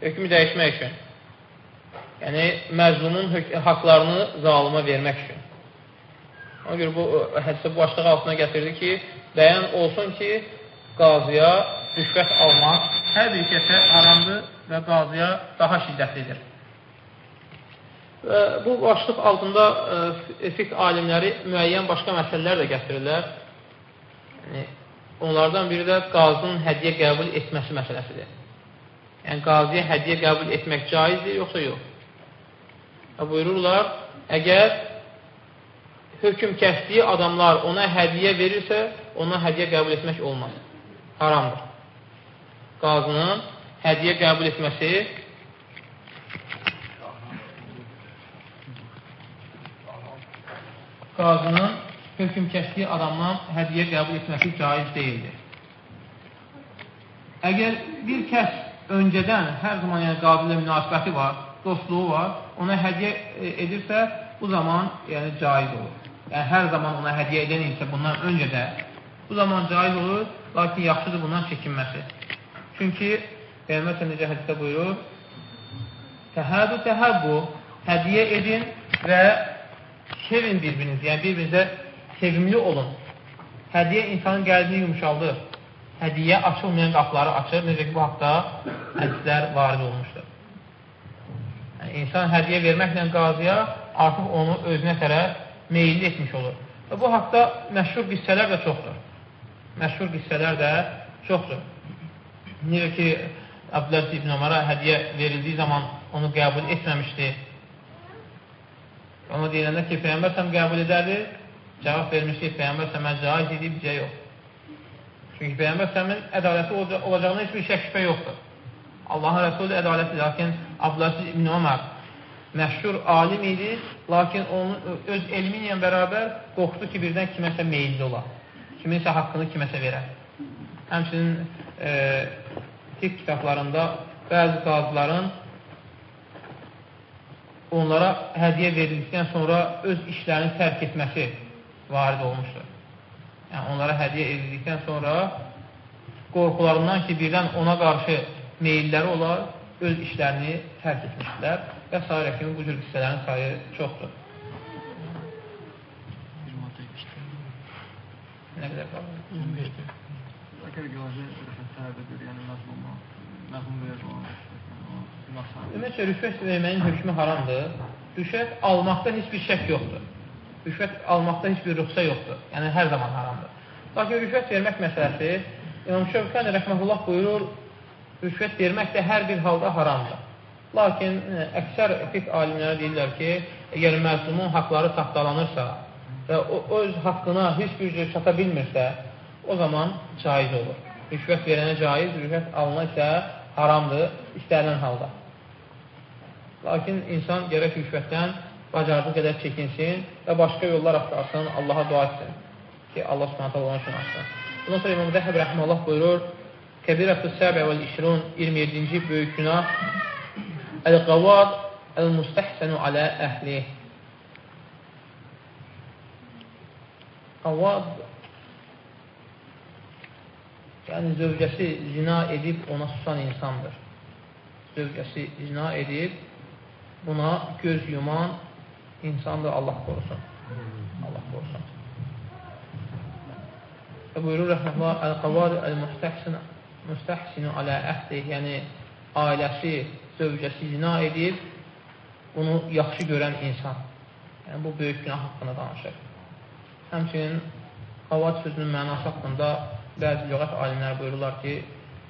Hökmü dəyişmək üçün. Yəni, məzlumun haqlarını zalıma vermək üçün. Ona görə bu hədisə başlığı altına gətirdi ki, bəyan olsun ki, qaziyə rüşvət almaq hər bir kəsə haramdır və qaziyə daha şiddətlidir. Və bu başlıq altında fiqh alimləri müəyyən başqa məsələlər də gətirirlər. Yəni, onlardan biri də qazının hədiyyə qəbul etməsi məsələsidir. Yəni, qaziyə hədiyyə qəbul etmək caizdir, yoxsa yox? Və buyururlar, əgər hökm kəsdiyi adamlar ona hədiyyə verirsə, ona hədiyyə qəbul etmək olmaz. Haramdır. Qazının hədiyyə qəbul etməsi qazının hökm kəsdiyi adamdan hədiyyə qəbul etməsi caiz deyildir. Əgər bir kəs öncədən hər zaman yəni qazi ilə münasibəti var, dostluğu var, ona hədiyyə e, edirsə, bu zaman yəni caiz olur. Yəni hər zaman ona hədiyyə edən isə bundan öncə də bu zaman caiz olur, lakin yaxşıdır bundan çəkinməsi. Çünki Peyğəmbər necə hədisdə buyurur, Təhədu təhəbbu, hədiyyə edin və sevin bir-birinizi, yəni bir-birinizə sevimli olun. Hədiyyə insanın qəlbini yumuşaldır. Hədiyyə açılmayan qapıları açır. Necə ki, bu haqda hədislər varid olmuşdur. Yəni, insan hədiyyə verməklə qaziyə artıq onu özünə tərəf meyilli etmiş olur. Və bu haqda məşhur qissələr də çoxdur. Məşhur qissələr də çoxdur. Necə ki, Abdüləz ibn Ömərə hədiyyə verildiyi zaman onu qəbul etməmişdi. Ona deyiləndə ki, Peyyambər səhəm qəbul edərdi, cavab vermiş ki, Peyyambər səhəmə caiz edib, bizə yox. Çünki Peyyambər səhəmin ədaləti olacağına heç bir şək şübhə yoxdur. Allahın Rəsulü ədalətli, lakin Abdüləziz İbn Ömər məşhur alim idi, lakin onun öz elmi ilə bərabər qorxdu ki, birdən kiməsə meyilli ola, kiminsə haqqını kiməsə verər. Həmçinin e, fiqh kitablarında bəzi qazıların onlara hədiyyə verildikdən sonra öz işlərini tərk etməsi varid olmuşdur. Yəni, onlara hədiyyə edildikdən sonra qorxularından ki, birdən ona qarşı meyilləri olar, öz işlərini tərk etmişdilər və s. kimi bu cür hissələrin sayı çoxdur. Nə qədər qalır? 25-dir. Əgər qazi rüşvət tələb edir, yəni məzlumla, məzlum verir ona Ümumiyyətlə, rüşvət verməyin hökmü haramdır. Rüşvət almaqda heç bir şək yoxdur. Rüşvət almaqda heç bir rüxsə yoxdur. Yəni, hər zaman haramdır. Lakin rüşvət vermək məsələsi, İmam Şövkəni rəhməhullah buyurur, rüşvət vermək də hər bir halda haramdır. Lakin ə, əksər fiqh alimləri deyirlər ki, əgər məzlumun haqları taxtalanırsa və o, öz haqqına heç bir cür çata bilmirsə, o zaman caiz olur. Rüşvət verənə caiz, rüşvət alına isə haramdır istənilən halda. Lakin insan gərək rüşvətdən bacardığı qədər çəkinsin və başqa yollar axtarsın, Allaha dua etsin ki, Allah subhanətə onun üçün açsın. Bundan sonra İmam Zəhəb rəhməllah buyurur, Kəbirətü səbə vəl işrun 27-ci böyük günah Əl-qavad əl-müstəhsənu alə əhli Qavad yəni zövcəsi zina edib ona susan insandır. Zövcəsi zina edib buna göz yuman insandır, Allah qorusun. Allah qorusun. Və buyurur rəhməllah, Əl-qavad əl-müstəhsin müstəhsinu alə əhdi, yəni ailəsi, zövcəsi zina edib, bunu yaxşı görən insan. Yəni, bu böyük günah haqqında danışır. Həmçinin, qavad sözünün mənası haqqında bəzi lüğət alimləri buyururlar ki,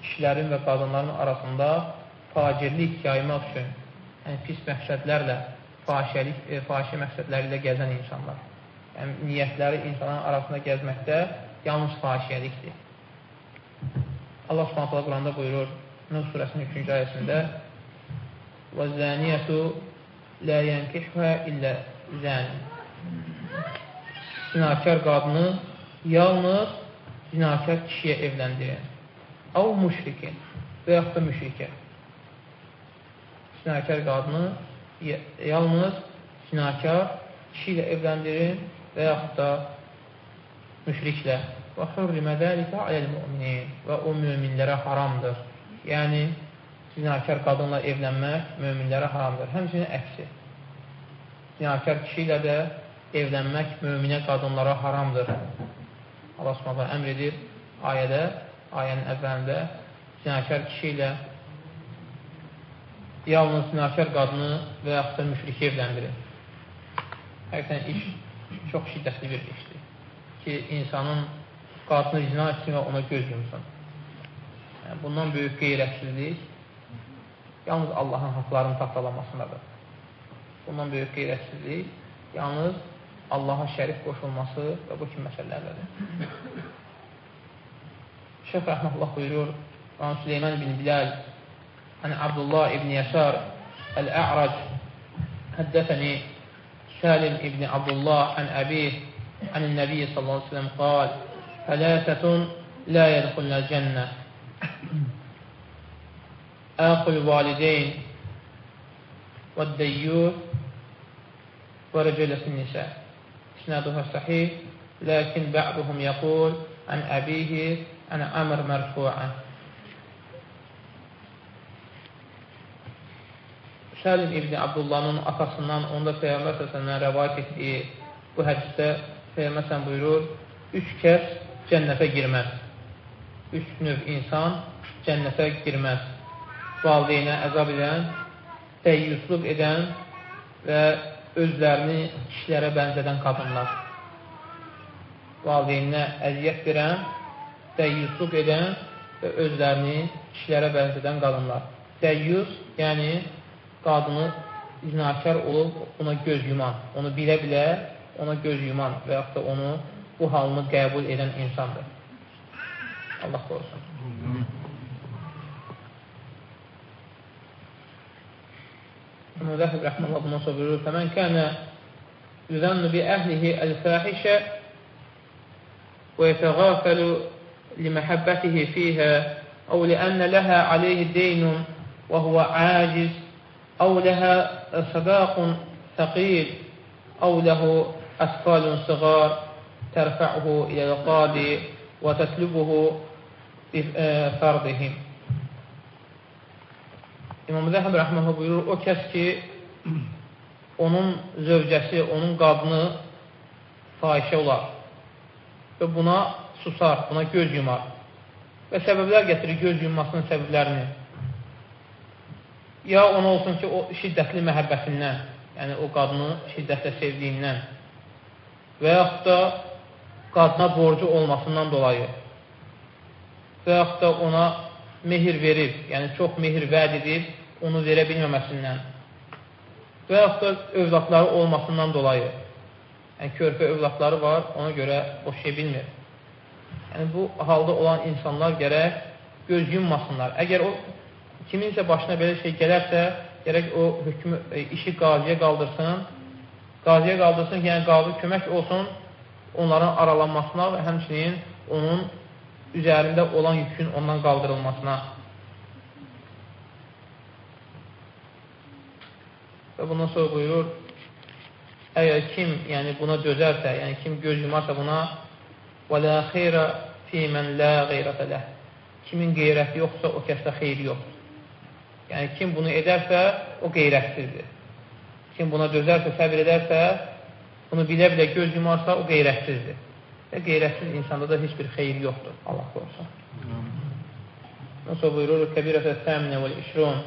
kişilərin və qadınların arasında facirlik yaymaq üçün yəni pis məqsədlərlə, fahişəlik, e, fahişə məqsədləri ilə gəzən insanlar. Yəni, niyyətləri insanların arasında gəzməkdə yalnız fahişəlikdir. Allah subhanətlə Quranda buyurur, Nur surəsinin 3-cü ayəsində وَالزَّانِيَةُ لَا يَنْكِحْهَا إِلَّا زَانِ Sinakar qadını yalnız zinakar kişiyə evləndirin. Av müşrikin və yaxud da müşrikə sinakar qadını yalnız sinakar kişi ilə evləndirin və yaxud da müşriklə. Və hurrimə dəlikə aləl-müminin və o müminlərə haramdır. Yəni, zinakar qadınla evlənmək möminlərə haramdır. Həmçinin əksi. Zinakar kişi ilə də evlənmək möminə qadınlara haramdır. Allah Subhanahu əmr edir ayədə, ayənin əvvəlində zinakar kişi ilə yalnız zinakar qadını və yaxud da müşriki evləndirir. Həqiqətən iş çox şiddətli bir işdir ki, insanın qadını zina etsin və ona göz yumsun. Yəni, bundan böyük qeyrətsizlik yalnız Allahın haqlarının tapdalanmasındadır. Bundan böyük qeyrətsizlik yalnız Allaha şərif qoşulması və bu kimi məsələlərdədir. Şeyh Rəhməlullah buyurur, Süleyman ibn Bilal عن عبد الله بن يسار الأعرج حدثني سالم بن عبد الله عن أبيه عن النبي صلى الله عليه وسلم قال ثلاثة لا يدخلن الجنة. آخو الوالدين والديوث ورجلة النساء. إسنادها صحيح لكن بعضهم يقول عن أبيه عن عمر مرفوعا. Səlim İbni Abdullahın atasından, onda Peyyəmbər səsəndən rəvayət etdiyi bu hədisdə Peyyəmbər sən buyurur, üç kəs cənnətə girməz. Üç növ insan cənnətə girməz. Valideynə əzab edən, dəyyuslub edən və özlərini kişilərə bənzədən qadınlar. Valideyninə əziyyət verən, dəyyuslub edən və özlərini kişilərə bənzədən qadınlar. Dəyyus, yəni qadını zinakar olub ona göz yuman, onu bilə-bilə ona göz yuman və yaxud da onu bu halını qəbul edən insandır. Allah qorusun. Müzəhib rəhməllah bundan sonra buyurur, Fəmən kənə yüzənnu bi əhlihi əl-fəhişə və yətəğafəlu liməhəbbətihi fiyhə əv liənnə ləhə aleyhi deynun və huvə aciz أو لها صداق ثقيل أو له أثقال صغار ترفعه إلى القاضي وتسلبه بفرضهم İmam Zəhəb rəhməhə buyurur, o kəs ki, onun zövcəsi, onun qadını fahişə olar və buna susar, buna göz yumar və səbəblər gətirir göz yummasının səbəblərini ya ona olsun ki, o şiddətli məhəbbətindən, yəni o qadını şiddətlə sevdiyindən və yaxud da qadına borcu olmasından dolayı və yaxud da ona mehir verir, yəni çox mehir vəd edib, onu verə bilməməsindən və yaxud da övladları olmasından dolayı yəni körpə övladları var, ona görə boşaya bilmir. Yəni bu halda olan insanlar gərək göz yummasınlar. Əgər o kiminsə başına belə şey gələrsə, gərək o hökmü, e, işi qaziyə qaldırsın, qaziyə qaldırsın ki, yəni qazi kömək olsun onların aralanmasına və həmçinin onun üzərində olan yükün ondan qaldırılmasına. Və bundan sonra buyurur, əgər kim yəni buna dözərsə, yəni kim göz yumarsa buna وَلَا خَيْرَ فِي مَنْ لَا غَيْرَةَ لَهِ Kimin qeyrəti yoxsa, o kəsdə xeyri yoxdur. Yəni, kim bunu edərsə, o qeyrətsizdir. Kim buna dözərsə, səbir edərsə, bunu bilə-bilə göz yumarsa, o qeyrətsizdir. Və qeyrətsiz insanda da heç bir xeyir yoxdur. Allah qorusun. Nasıl buyurur? Kəbirətə səminə və işrun